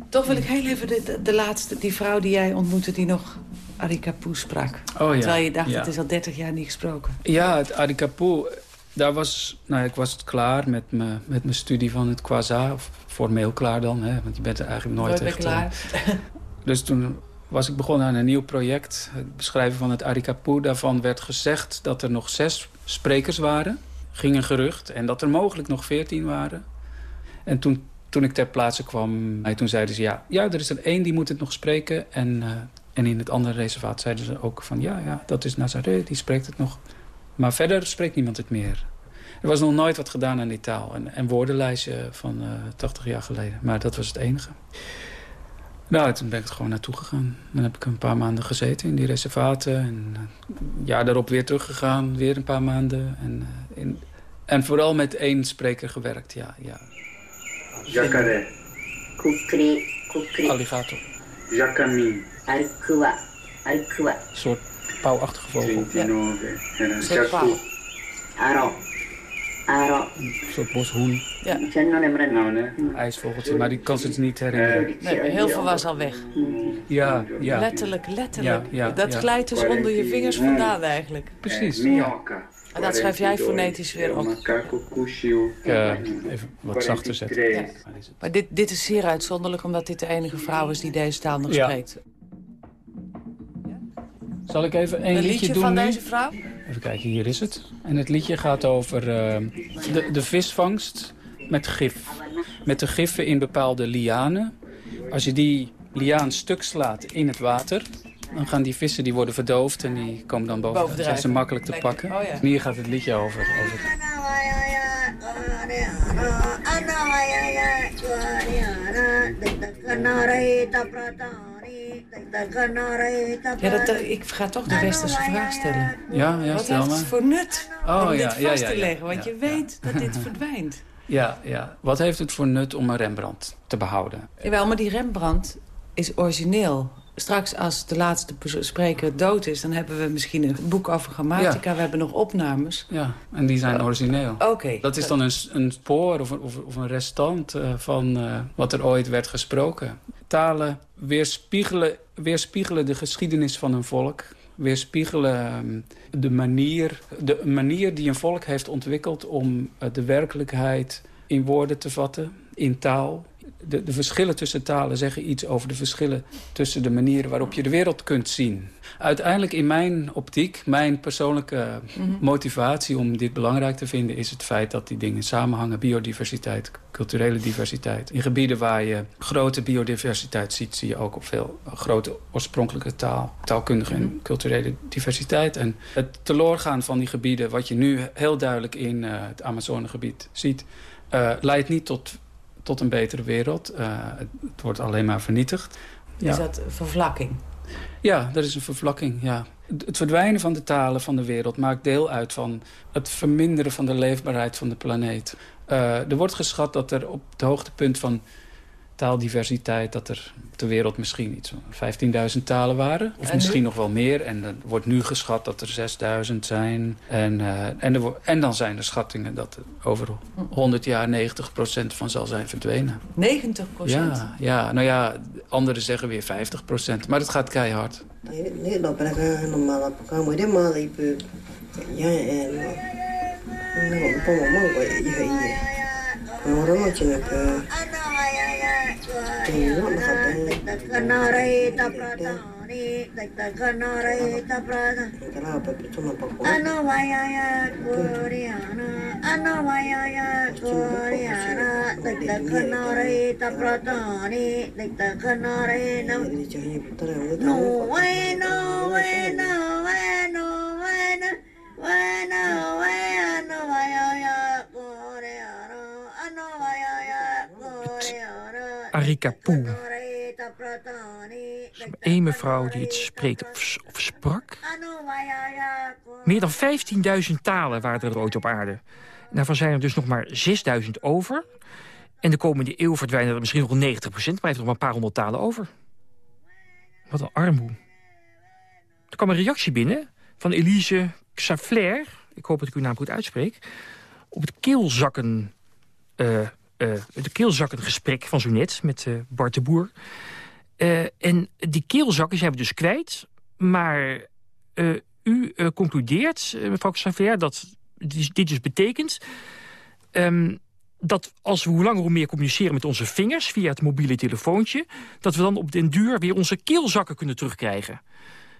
Toch wil ik heel even de, de, laatste, die vrouw die jij ontmoette... die nog Arikapu sprak. Oh, ja. Terwijl je dacht, ja. het is al 30 jaar niet gesproken. Ja, het Arikapu, daar was... Nou, ik was klaar met, me, met mijn studie van het Kwaza. Formeel klaar dan, hè, want je bent er eigenlijk nooit, nooit echt... klaar. Uh, dus toen was ik begonnen aan een nieuw project. Het beschrijven van het Arikapu. Daarvan werd gezegd dat er nog zes sprekers waren. Ging een gerucht. En dat er mogelijk nog veertien waren. En toen, toen ik ter plaatse kwam, toen zeiden ze... ja, ja, er is er één die moet het nog spreken. En, uh, en in het andere reservaat zeiden ze ook van... ja, ja, dat is Nazaré, die spreekt het nog. Maar verder spreekt niemand het meer. Er was nog nooit wat gedaan aan die taal. Een, een woordenlijstje van uh, 80 jaar geleden. Maar dat was het enige. Nou, toen ben ik er gewoon naartoe gegaan. Dan heb ik een paar maanden gezeten in die reservaten. En ja, daarop weer teruggegaan, weer een paar maanden. En, en vooral met één spreker gewerkt, ja. ja. Jacaré. Kukri, kukri. Alligator. Jacami. Arkua. Arkua. Een soort pauwachtige vogel. 29. Ja. Soort pauw. Aro. Aro. Een soort boshoen. Ja. IJsvogeltje, maar die kan ze het niet herinneren. Nee, heel veel was al weg. Ja, ja. Letterlijk, letterlijk. Ja, ja, dat glijdt dus onder je vingers vandaan eigenlijk. Precies, ja. En dat schrijf jij fonetisch weer op. Uh, even wat zachter zetten. Ja. Maar dit, dit is zeer uitzonderlijk, omdat dit de enige vrouw is die deze taal nog Ja. spreekt. Zal ik even een, Een liedje, liedje doen van nu? deze vrouw? Even kijken, hier is het. En het liedje gaat over eh, de, de visvangst met gif. Met de giffen in bepaalde lianen. Als je die liaan stuk slaat in het water... dan gaan die vissen die worden verdoofd en die komen dan boven. Dan zijn ze makkelijk te Lekker. pakken. Oh ja. En hier gaat het liedje over. over Ja, dat, ik ga toch de westerse vraag stellen. Ja, ja, Wat stel heeft het voor nut Oh, om ja, dit ja, vast ja, te leggen? Want ja, je weet dat dit verdwijnt. Ja, ja. Wat heeft het voor nut om een Rembrandt te behouden? Jawel, maar die Rembrandt is origineel. Straks als de laatste spreker dood is... dan hebben we misschien een boek over grammatica. We hebben nog opnames. Ja, en die zijn origineel. Oké. Dat is dan een, een spoor of een, of, of een restant eh, van eh, wat er ooit werd gesproken. Talen weerspiegelen, weerspiegelen de geschiedenis van een volk. Weerspiegelen ehm, de manier, de manier die een volk heeft ontwikkeld... om eh, de werkelijkheid in woorden te vatten, in taal. De, de verschillen tussen talen zeggen iets over de verschillen... tussen de manieren waarop je de wereld kunt zien. Uiteindelijk in mijn optiek, mijn persoonlijke Mhm. motivatie om dit belangrijk te vinden... is het feit dat die dingen samenhangen. Biodiversiteit, culturele diversiteit. In gebieden waar je grote biodiversiteit ziet... zie je ook op veel grote oorspronkelijke taal, taalkundige Mhm. en culturele diversiteit. En het teloorgaan van die gebieden, wat je nu heel duidelijk in eh, het Amazonegebied ziet... eh, leidt niet tot, tot een betere wereld. Eh, het, wordt alleen maar vernietigd. Is dat vervlakking? Ja, er is een vervlakking, ja. Het verdwijnen van de talen van de wereld maakt deel uit van het verminderen van de leefbaarheid van de planeet. Eh, er wordt geschat dat er op het hoogtepunt van taaldiversiteit... dat er op de wereld misschien iets van 15.000 talen waren. Of En misschien nu? nog wel meer. En er wordt nu geschat dat er 6.000 zijn. En, eh, en, er, dan zijn er schattingen dat er over 100 jaar 90% van zal zijn verdwenen. 90 procent? Ja, ja, nou ja, anderen zeggen weer 50%. Maar het gaat keihard. Ni lo Bueno, bueno, bueno, bueno, bueno, Arika Poe. Eén mevrouw die het spreekt of, sprak. Meer dan 15.000 talen waren er ooit op aarde. En daarvan zijn er dus nog maar 6.000 over. En de komende eeuw verdwijnen er misschien nog 90% maar heeft er nog maar een paar honderd talen over. Wat een armoe. Er kwam een reactie binnen van Elise Xafler. Ik hoop dat ik uw naam goed uitspreek. Op het keelzakken eh, eh, de keelzakkengesprek van zo net met eh, Bart de Boer. Eh, en die keelzakken zijn we dus kwijt. Maar eh, u eh, concludeert, eh, mevrouw Xavier, dat dit, dus betekent... ehm, dat als we hoe langer hoe meer communiceren met onze vingers... via het mobiele telefoontje... dat we dan op den duur weer onze keelzakken kunnen terugkrijgen.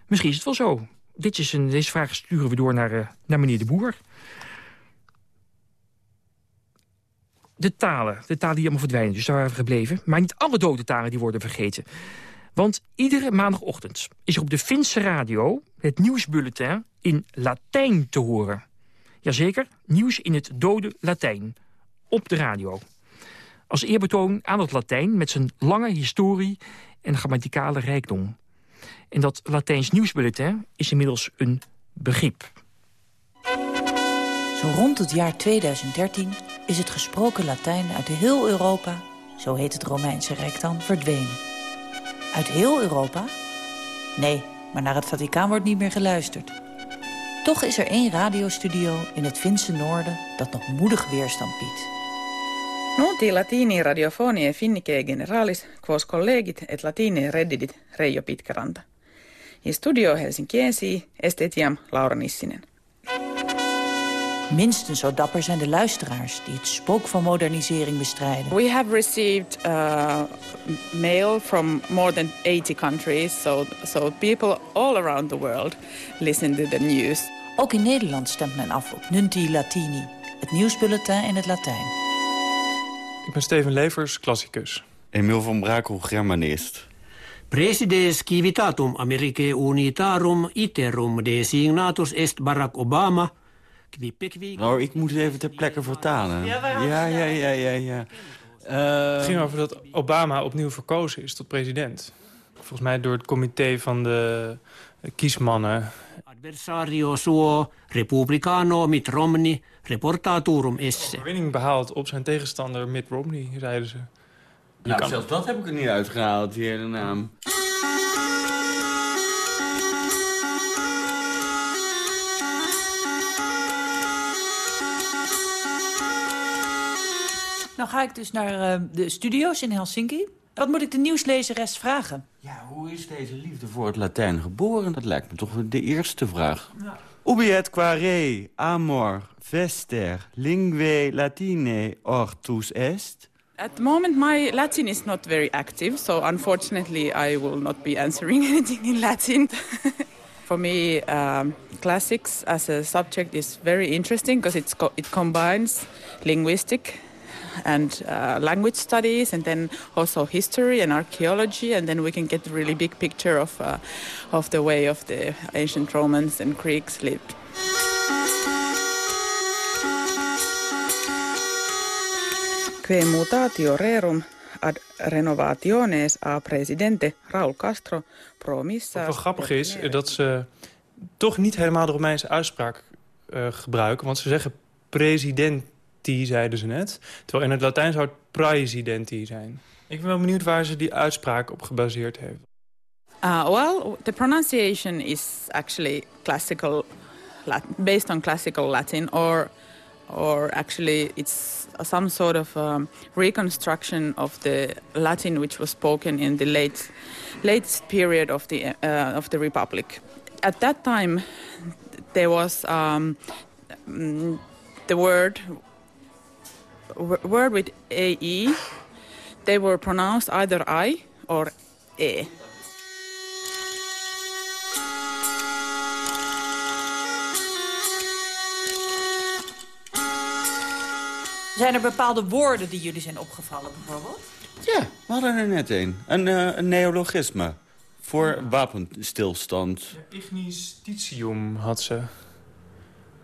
Misschien is het wel zo. Dit is een, deze vraag sturen we door naar, eh, naar meneer de Boer. De talen. De talen die allemaal verdwijnen, dus daar waren we gebleven. Maar niet alle dode talen die worden vergeten. Want iedere maandagochtend is er op de Finse radio... het nieuwsbulletin in Latijn te horen. Jazeker, nieuws in het dode Latijn. Op de radio. Als eerbetoon aan het Latijn met zijn lange historie en grammaticale rijkdom. En dat Latijns nieuwsbulletin is inmiddels een begrip. Zo rond het jaar 2013 is het gesproken Latijn uit heel Europa, zo heet het Romeinse Rijk dan, verdwenen. Uit heel Europa? Nee, maar naar het Vaticaan wordt niet meer geluisterd. Toch is er één radiostudio in het Finse noorden dat nog moedig weerstand biedt. Nunti latini radiofonie finnike generalis, quos collegit et latine reddidit Reijo Pitkaranta. In studio Helsinkiensi estetiam Laura Nissinen. Minstens zo dapper zijn de luisteraars die het spook van modernisering bestrijden. We have received uh, mail from more than 80 countries, so, so people all around the world listen to the news. Ook in Nederland stemt men af op Nunti Latini, het nieuwsbulletin in het Latijn. Ik ben Steven Levers, klassicus. Emiel van Brakel, germanist. Presides civitatum Americae unitarum iterum designatus est Barack Obama. Nou, ik moet het even ter plekke vertalen. Ja, ja, ja, ja, ja. ja. Het ging over dat Obama opnieuw verkozen is tot president. Volgens mij door het comité van de kiesmannen. Adversario suo Republicano Mitt Romney reportaturum esse. Overwinning behaald op zijn tegenstander Mitt Romney, zeiden ze. Nou, zelfs dat heb ik er niet uitgehaald, die hele naam. Nou ga ik dus naar uh, de studio's in Helsinki. Wat moet ik de nieuwslezeres vragen? Ja, hoe is deze liefde voor het Latijn geboren? Dat lijkt me toch de eerste vraag. Ja. Ubi et quare amor vester lingue latine ortus est? At the moment, my Latin is not very active, so unfortunately, I will not be answering anything in Latin. For me, um, classics as a subject is very interesting because co it combines linguistic and uh, language studies, and then also history and archaeology, and then we can get a really big picture of uh, of the way of the ancient Romans and Greeks lived. Que mutatio rerum ad renovationes a presidente Raul Castro promissa... Wat wel grappig is, dat ze toch niet helemaal de Romeinse uitspraak uh, gebruiken. Want ze zeggen presidenti, zeiden ze net. Terwijl in het Latijn zou het zijn. Ik ben wel benieuwd waar ze die uitspraak op gebaseerd heeft. Uh, well, the pronunciation is actually classical, based on classical Latin, or, or actually it's some sort of um, reconstruction of the Latin which was spoken in the late, latest period of the uh, of the Republic. At that time, there was um, the word word with ae. They were pronounced either i or e. Zijn er bepaalde woorden die jullie zijn opgevallen, bijvoorbeeld? Ja, we hadden er net een. Een, uh, een neologisme voor wapenstilstand. Ja, ignistitium had ze.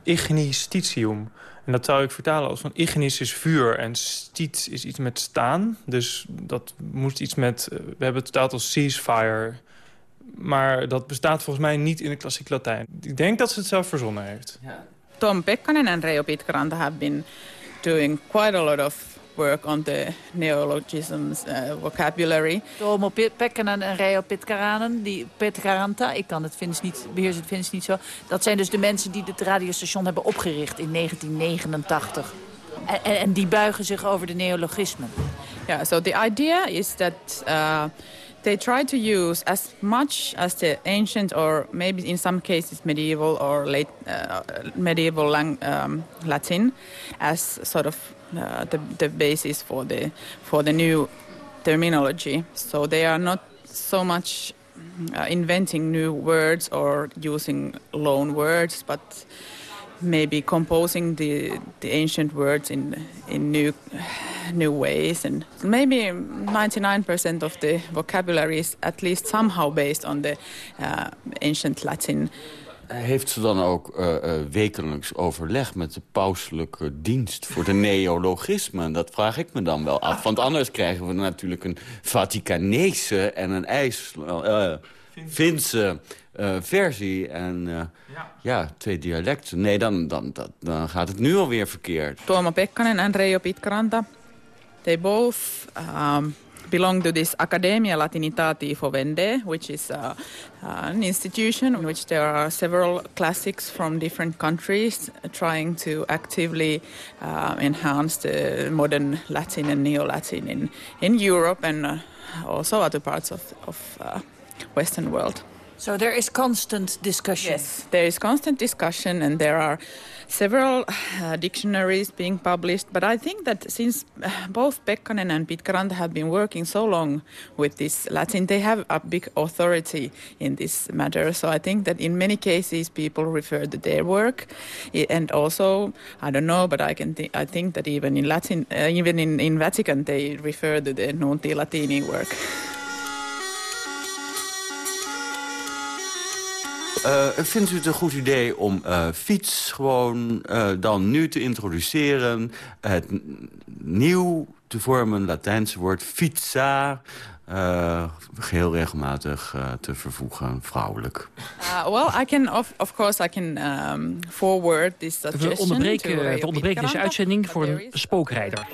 Ignistitium. En dat zou ik vertalen als van ignis is vuur en stiet is iets met staan. Dus dat moest iets met... Uh, we hebben het vertaald als ceasefire. Maar dat bestaat volgens mij niet in het klassiek Latijn. Ik denk dat ze het zelf verzonnen heeft. Ja. Tom Pekkanen en Reijo Pitkaranta have been doing quite a lot of work on the neologisms uh, vocabulary. Tomo Pekkanen en Reo Pitkaranen, die Pitkaranta, ik kan het Fins niet, beheers het Fins niet zo. Dat zijn dus de mensen die het radiostation hebben opgericht in 1989. En, en, en die buigen zich over de neologismen. Ja, yeah, so the idea is that uh, they try to use as much as the ancient or maybe in some cases medieval or late uh, medieval lang, um, Latin as sort of uh, the, the basis for the for the new terminology. So they are not so much uh, inventing new words or using loan words, but maybe composing the the ancient words in in new new ways and maybe 99% of the vocabulary is at least somehow based on the uh, ancient Latin. Heeft ze dan ook uh, uh, wekelijks overleg met de pauselijke dienst voor de neologismen? Dat vraag ik me dan wel af. Want anders krijgen we natuurlijk een Vaticanese en een IJs, uh, Finse versie. En ja. ja. twee dialecten. Nee, dan, dan, dan, dan gaat het nu alweer verkeerd. Tuomo Pekkanen en Reijo Pitkaranta, they both... Um, belong to this Academia Latinitati Fovende, which is uh, uh, an institution in which there are several classics from different countries trying to actively uh, enhance the modern Latin and Neo-Latin in, in Europe and uh, also other parts of, of uh, Western world. So there is constant discussion. Yes, there is constant discussion, and there are several uh, dictionaries being published. But I think that since uh, both Pekkanen and Pitkaranta have been working so long with this Latin, they have a big authority in this matter. So I think that in many cases people refer to their work, and also I don't know, but I can th I think that even in Latin, uh, even in, in Vatican, they refer to the Nunti Latini work. Uh, vindt u het een goed idee om uh, fiets gewoon uh, dan nu te introduceren? Het nieuw te vormen Latijnse woord fietsa... heel regelmatig te vervoegen, vrouwelijk. Uh, well, I can of, of course I can um, forward this suggestion. We onderbreken, we onderbreken deze uitzending voor een spookrijder.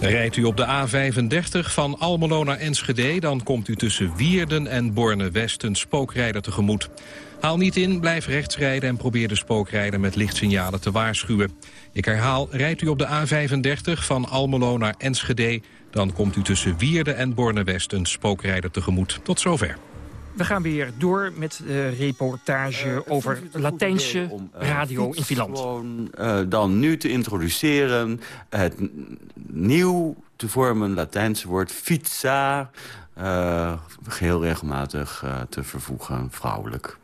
Rijdt u op de A35 van Almelo naar Enschede... dan komt u tussen Wierden en Borne-West een spookrijder tegemoet. Haal niet in, blijf rechts rijden en probeer de spookrijder met lichtsignalen te waarschuwen. Ik herhaal, rijdt u op de A35 van Almelo naar Enschede... dan komt u tussen Wierden en Borne-West een spookrijder tegemoet. Tot zover. We gaan weer door met de reportage uh, over Latijnse om, uh, radio in Finland. Gewoon uh, dan nu te introduceren het nieuw te vormen Latijnse woord fietsa... heel regelmatig te vervoegen, vrouwelijk.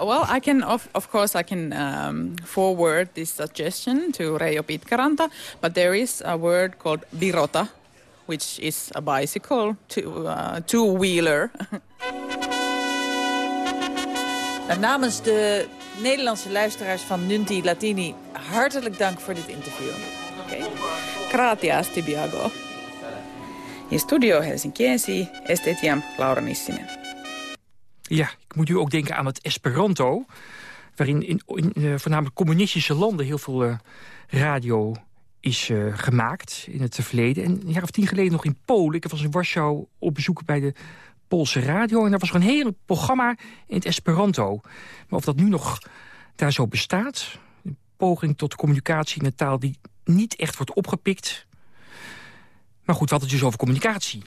well, I can of, of course I can um, forward this suggestion to Reijo Pitkaranta, but there is a word called virota, which is a bicycle, two, two-wheeler. Nou, namens de Nederlandse luisteraars van Nunti Latini... hartelijk dank voor dit interview. Okay. Tibiago. In studio Helsinkiensi, estetiam Laura Nissinen. Ja, ik moet u ook denken aan het Esperanto... waarin in, in uh, voornamelijk communistische landen heel veel uh, radio is uh, gemaakt in het verleden. En een jaar of tien geleden nog in Polen. Ik was in Warschau op bezoek bij de Poolse radio. En daar was gewoon een heel programma in het Esperanto. Maar of dat nu nog daar zo bestaat... een poging tot communicatie in een taal die niet echt wordt opgepikt. Maar goed, hadden het dus over communicatie.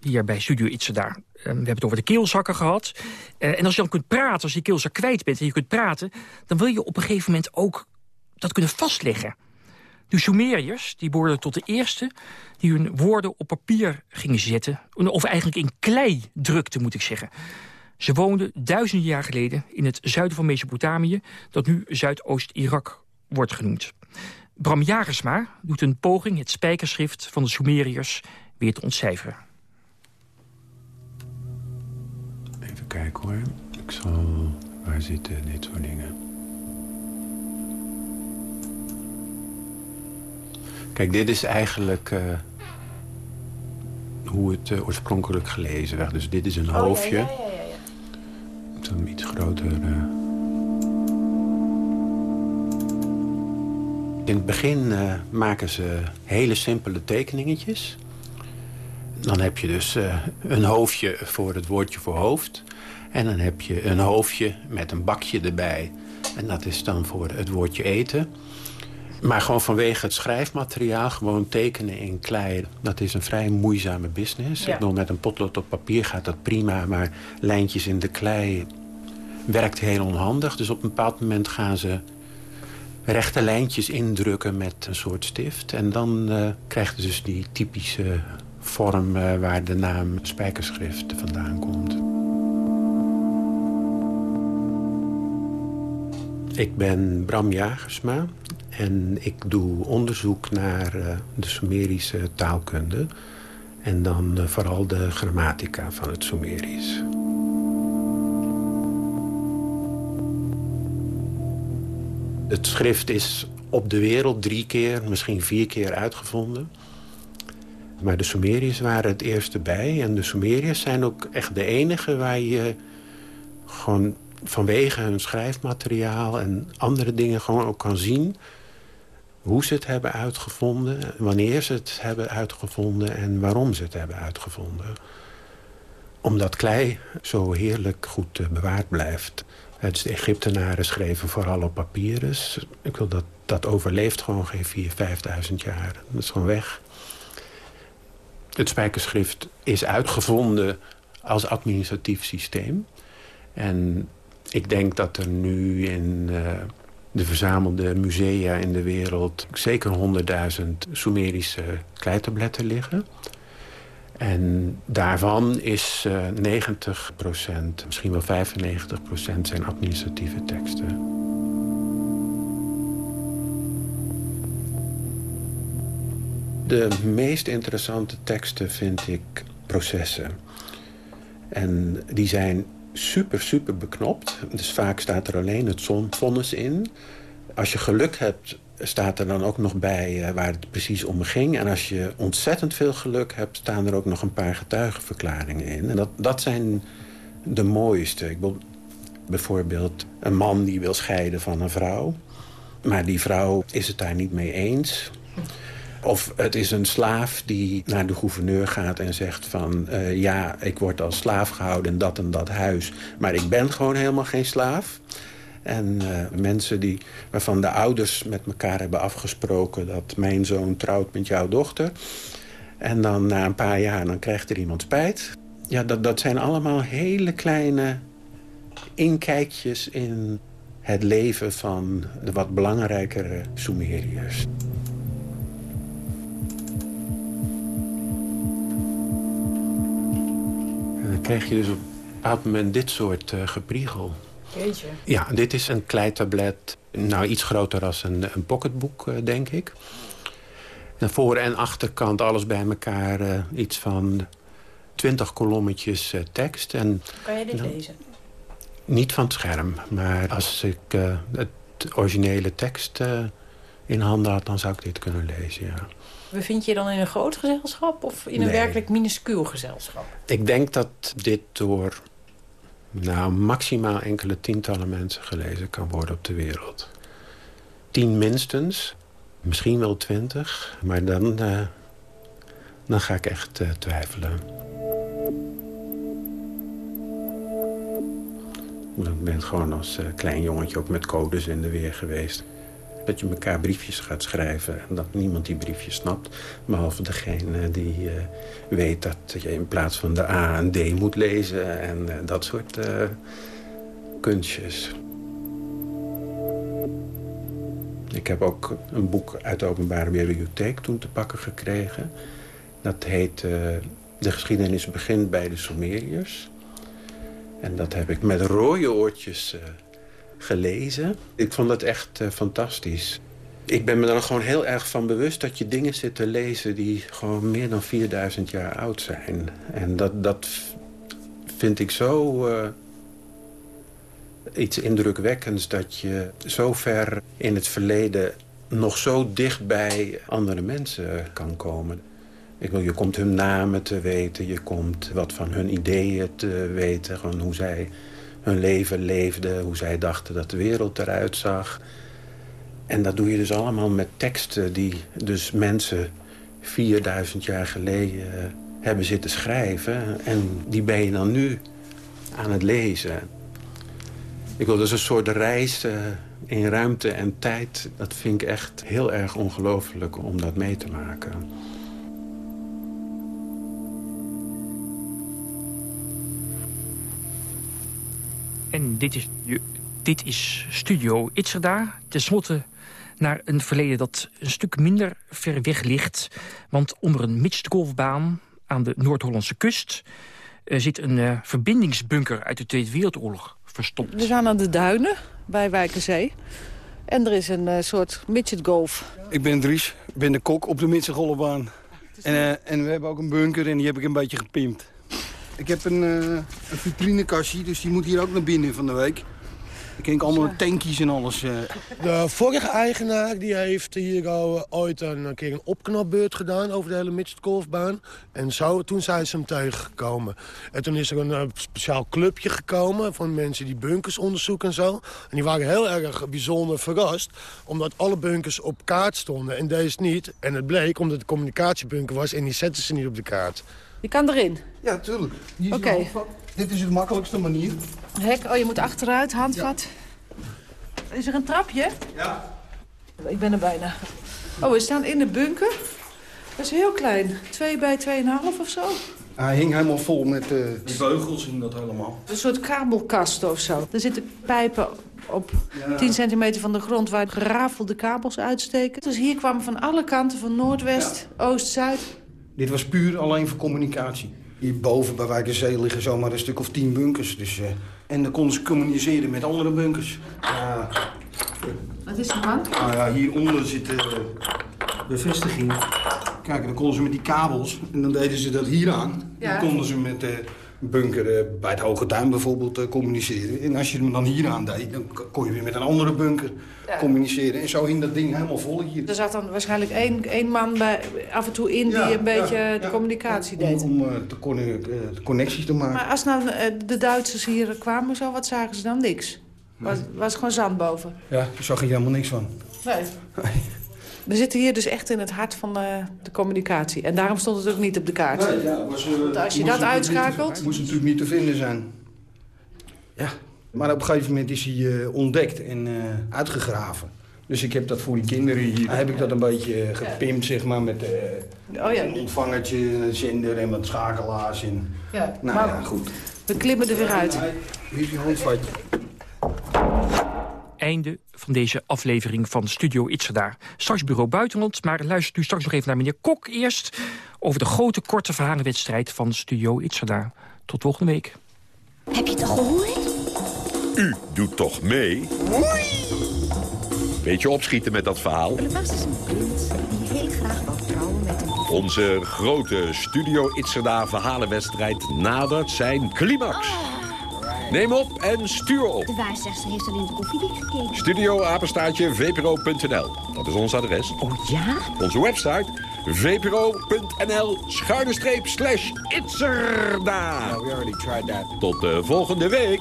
Hier bij Studio daar. We hebben het over de keelzakken gehad. Eh, en als je dan kunt praten, als je keelzak kwijt bent en je kunt praten... dan wil je op een gegeven moment ook dat kunnen vastleggen. De Sumeriërs die behoorden tot de eerste die hun woorden op papier gingen zetten. Of eigenlijk in klei drukte, moet ik zeggen. Ze woonden duizenden jaar geleden in het zuiden van Mesopotamië... dat nu Zuidoost-Irak wordt genoemd. Bram Jagersma doet een poging het spijkerschrift van de Sumeriërs weer te ontcijferen. Even kijken hoor. Ik zal... Waar zitten dit soort dingen? Kijk, dit is eigenlijk uh, hoe het uh, oorspronkelijk gelezen werd. Dus dit is een oh, hoofdje. Ja, ja, ja, ja. Een iets groter... Uh... In het begin maken ze hele simpele tekeningetjes. Dan heb je dus een hoofdje voor het woordje voor hoofd. En dan heb je een hoofdje met een bakje erbij. En dat is dan voor het woordje eten. Maar gewoon vanwege het schrijfmateriaal, gewoon tekenen in klei... dat is een vrij moeizame business. Ja. met een potlood op papier gaat dat prima... maar lijntjes in de klei werkt heel onhandig. Dus op een bepaald moment gaan ze rechte lijntjes indrukken met een soort stift. En dan uh, krijg je dus die typische vorm uh, waar de naam spijkerschrift vandaan komt. Ik ben Bram Jagersma en ik doe onderzoek naar uh, de Sumerische taalkunde. En dan uh, vooral de grammatica van het Sumerisch. Het schrift is op de wereld drie keer, misschien vier keer uitgevonden. Maar de Sumeriërs waren het eerste bij. En de Sumeriërs zijn ook echt de enige waar je gewoon vanwege hun schrijfmateriaal en andere dingen gewoon ook kan zien hoe ze het hebben uitgevonden, wanneer ze het hebben uitgevonden en waarom ze het hebben uitgevonden. Omdat klei zo heerlijk goed eh, bewaard blijft. Dus de Egyptenaren schreven vooral op papyrus. Ik wil dat, dat overleeft gewoon geen 4.000, 5.000 jaar. Dat is gewoon weg. Het spijkerschrift is uitgevonden als administratief systeem. En ik denk dat er nu in uh, de verzamelde musea in de wereld... zeker 100.000 Sumerische kleitabletten liggen. En daarvan is uh, 90% misschien wel 95% zijn administratieve teksten. De meest interessante teksten vind ik processen. En die zijn super, super beknopt. Dus vaak staat er alleen het zonvonnis in. Als je geluk hebt, staat er dan ook nog bij uh, waar het precies om ging. En als je ontzettend veel geluk hebt, staan er ook nog een paar getuigenverklaringen in. En dat, dat zijn de mooiste. Ik wil bijvoorbeeld een man die wil scheiden van een vrouw. Maar die vrouw is het daar niet mee eens. Of het is een slaaf die naar de gouverneur gaat en zegt van... Uh, ja, ik word als slaaf gehouden in dat en dat huis... maar ik ben gewoon helemaal geen slaaf. En uh, mensen die, waarvan de ouders met elkaar hebben afgesproken... dat mijn zoon trouwt met jouw dochter. En dan na een paar jaar dan krijgt er iemand spijt. Ja, dat, dat zijn allemaal hele kleine inkijkjes in het leven van de wat belangrijkere Sumeriërs. Dan krijg je dus op een bepaald moment dit soort uh, gepriegel. Jeetje. Ja, dit is een kleitablet. Nou, iets groter als een, een pocketboek, uh, denk ik. De voor- en achterkant, alles bij elkaar, uh, iets van twintig kolommetjes tekst. En, kan je dit dan, lezen? Niet van het scherm, maar als ik het originele tekst in handen had... dan zou ik dit kunnen lezen, ja. Bevind je je dan in een groot gezelschap of in een Nee. werkelijk minuscuul gezelschap? Ik denk dat dit door nou, maximaal enkele tientallen mensen gelezen kan worden op de wereld. Tien minstens, misschien wel twintig, maar dan, eh, dan ga ik echt eh, twijfelen. Ik ben gewoon als eh, klein jongetje ook met codes in de weer geweest. Dat je elkaar briefjes gaat schrijven en dat niemand die briefjes snapt. Behalve degene die eh, weet dat je in plaats van de A een D moet lezen en eh, dat soort eh, kunstjes. Ik heb ook een boek uit de openbare bibliotheek toen te pakken gekregen. Dat heet De geschiedenis begint bij de Sumeriërs. En dat heb ik met rode oortjes gelezen. Ik vond dat echt eh, fantastisch. Ik ben me er gewoon heel erg van bewust dat je dingen zit te lezen... die gewoon meer dan 4000 jaar oud zijn. En dat, dat vind ik zo eh, iets indrukwekkends... dat je zo ver in het verleden nog zo dicht bij andere mensen kan komen. Ik wil, je komt hun namen te weten, je komt wat van hun ideeën te weten... gewoon hoe zij hun leven leefden, hoe zij dachten dat de wereld eruit zag. En dat doe je dus allemaal met teksten die dus mensen 4000 jaar geleden eh, hebben zitten schrijven. En die ben je dan nu aan het lezen. Ik wil dus een soort reis eh, in ruimte en tijd. Dat vind ik echt heel erg ongelooflijk om dat mee te maken. En dit is, dit is Studio Itzerda. Ten slotte naar een verleden dat een stuk minder ver weg ligt. Want onder een mixed golfbaan aan de Noord-Hollandse kust... Er zit een eh, verbindingsbunker uit de Tweede Wereldoorlog verstopt. We zijn aan de duinen bij Wijkerzee. En er is een uh, soort midgetgolf. Ik ben Dries, ik ben de kok op de Midse golfbaan. En, uh, en we hebben ook een bunker en die heb ik een beetje gepimpt. Ik heb een, uh, een vitrinekastje, dus die moet hier ook naar binnen van de week. Ik denk allemaal tankjes en alles. Uh. De vorige eigenaar die heeft hier al ooit een keer een opknapbeurt gedaan... over de hele midgetgolfbaan. En zo, toen zijn ze hem tegengekomen. En toen is er een uh, speciaal clubje gekomen... van mensen die bunkers onderzoeken en zo. En die waren heel erg bijzonder verrast... omdat alle bunkers op kaart stonden en deze niet. En het bleek omdat het een communicatiebunker was... en die zetten ze niet op de kaart. Je kan erin? Ja, tuurlijk. Oké. Okay. Dit is de makkelijkste manier. Hek, oh, je moet achteruit, handvat. Ja. Is er een trapje? Ja. Ik ben er bijna. Oh, we staan in de bunker. Dat is heel klein. 2 bij 2,5 of zo. Hij hing helemaal vol met uh, die beugels en dat helemaal. Een soort kabelkast of zo. Er zitten pijpen op ja. 10 centimeter van de grond waar gerafelde kabels uitsteken. Dus hier kwamen van alle kanten, van noordwest, ja. oost, zuid... Dit was puur alleen voor communicatie. Hierboven bij Wijkerzee liggen zomaar een stuk of tien bunkers. Dus, uh, en dan konden ze communiceren met andere bunkers. Uh, Wat is er dan? Nou ja, hieronder zit de bevestiging. Kijk, dan konden ze met die kabels, en dan deden ze dat hier aan. Ja. Dan konden ze met bunker bij het Hoge Duin bijvoorbeeld uh, communiceren. En als je hem dan hier aan deed, dan kon je weer met een andere bunker ja. communiceren. En zo hing dat ding helemaal vol hier. Er zat dan waarschijnlijk één, één man bij, af en toe in ja, die een beetje ja, de communicatie deed. Om, om uh, de, con de, connecties te maken. Maar als nou de Duitsers hier kwamen, zo, wat zagen ze dan? Niks? Was, was gewoon zand boven? Ja, daar zag je helemaal niks van. Nee. We zitten hier dus echt in het hart van de, de communicatie. En daarom stond het ook niet op de kaart. Nee, ja, was, uh, Want als je dat uitschakelt... Te, moest natuurlijk niet te vinden zijn. Ja, maar op een gegeven moment is hij uh, ontdekt en uh, uitgegraven. Dus ik heb dat voor die kinderen hier... heb ik dat een beetje gepimpt, zeg maar, met oh, ja. een ontvangertje, een zender en wat schakelaars. En, ja, nou maar ja, goed. We klimmen er weer uit. Hier is je handvatje einde van deze aflevering van Studio Itzerda. Straks Bureau Buitenland, maar luistert u straks nog even naar meneer Kok eerst... over de grote korte verhalenwedstrijd van Studio Itzerda. Tot volgende week. Heb je het al gehoord? U doet toch mee? Oei! Beetje opschieten met dat verhaal. Er was dus een prins die heel graag wou trouwen met een... Onze grote Studio Itzerda verhalenwedstrijd nadert zijn climax. Neem op en stuur op. De waarzegster heeft al in de koffiedik gekeken. Studio apenstaartje vpro.nl. Dat is ons adres. Oh ja? Onze website vpro.nl schuine streep slash itzerda. No, we already tried that. Tot de volgende week.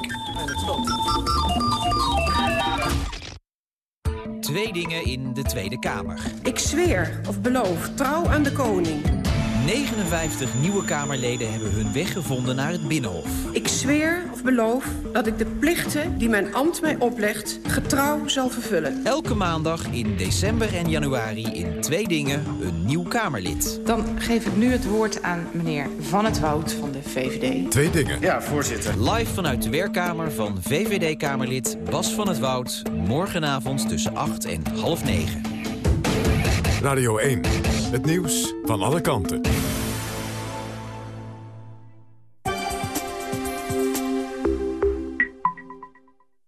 Twee dingen in de Tweede Kamer. Ik zweer of beloof trouw aan de koning. 59 nieuwe Kamerleden hebben hun weg gevonden naar het Binnenhof. Ik zweer of beloof dat ik de plichten die mijn ambt mij oplegt... getrouw zal vervullen. Elke maandag in december en januari in Twee Dingen een nieuw Kamerlid. Dan geef ik nu het woord aan meneer Van het Woud van de VVD. Twee Dingen. Ja, voorzitter. Live vanuit de werkkamer van VVD-Kamerlid Bas van het Woud. Morgenavond tussen 8 en half 9. Radio 1. Het nieuws van alle kanten.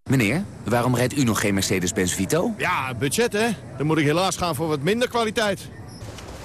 Meneer, waarom rijdt u nog geen Mercedes-Benz Vito? Ja, budget hè. Dan moet ik helaas gaan voor wat minder kwaliteit.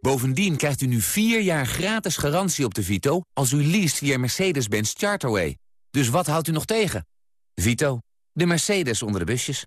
Bovendien krijgt u nu 4 jaar gratis garantie op de Vito... als u leest via Mercedes-Benz Charterway. Dus wat houdt u nog tegen? Vito, de Mercedes onder de busjes.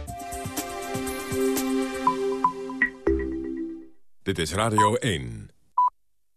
Dit is Radio 1.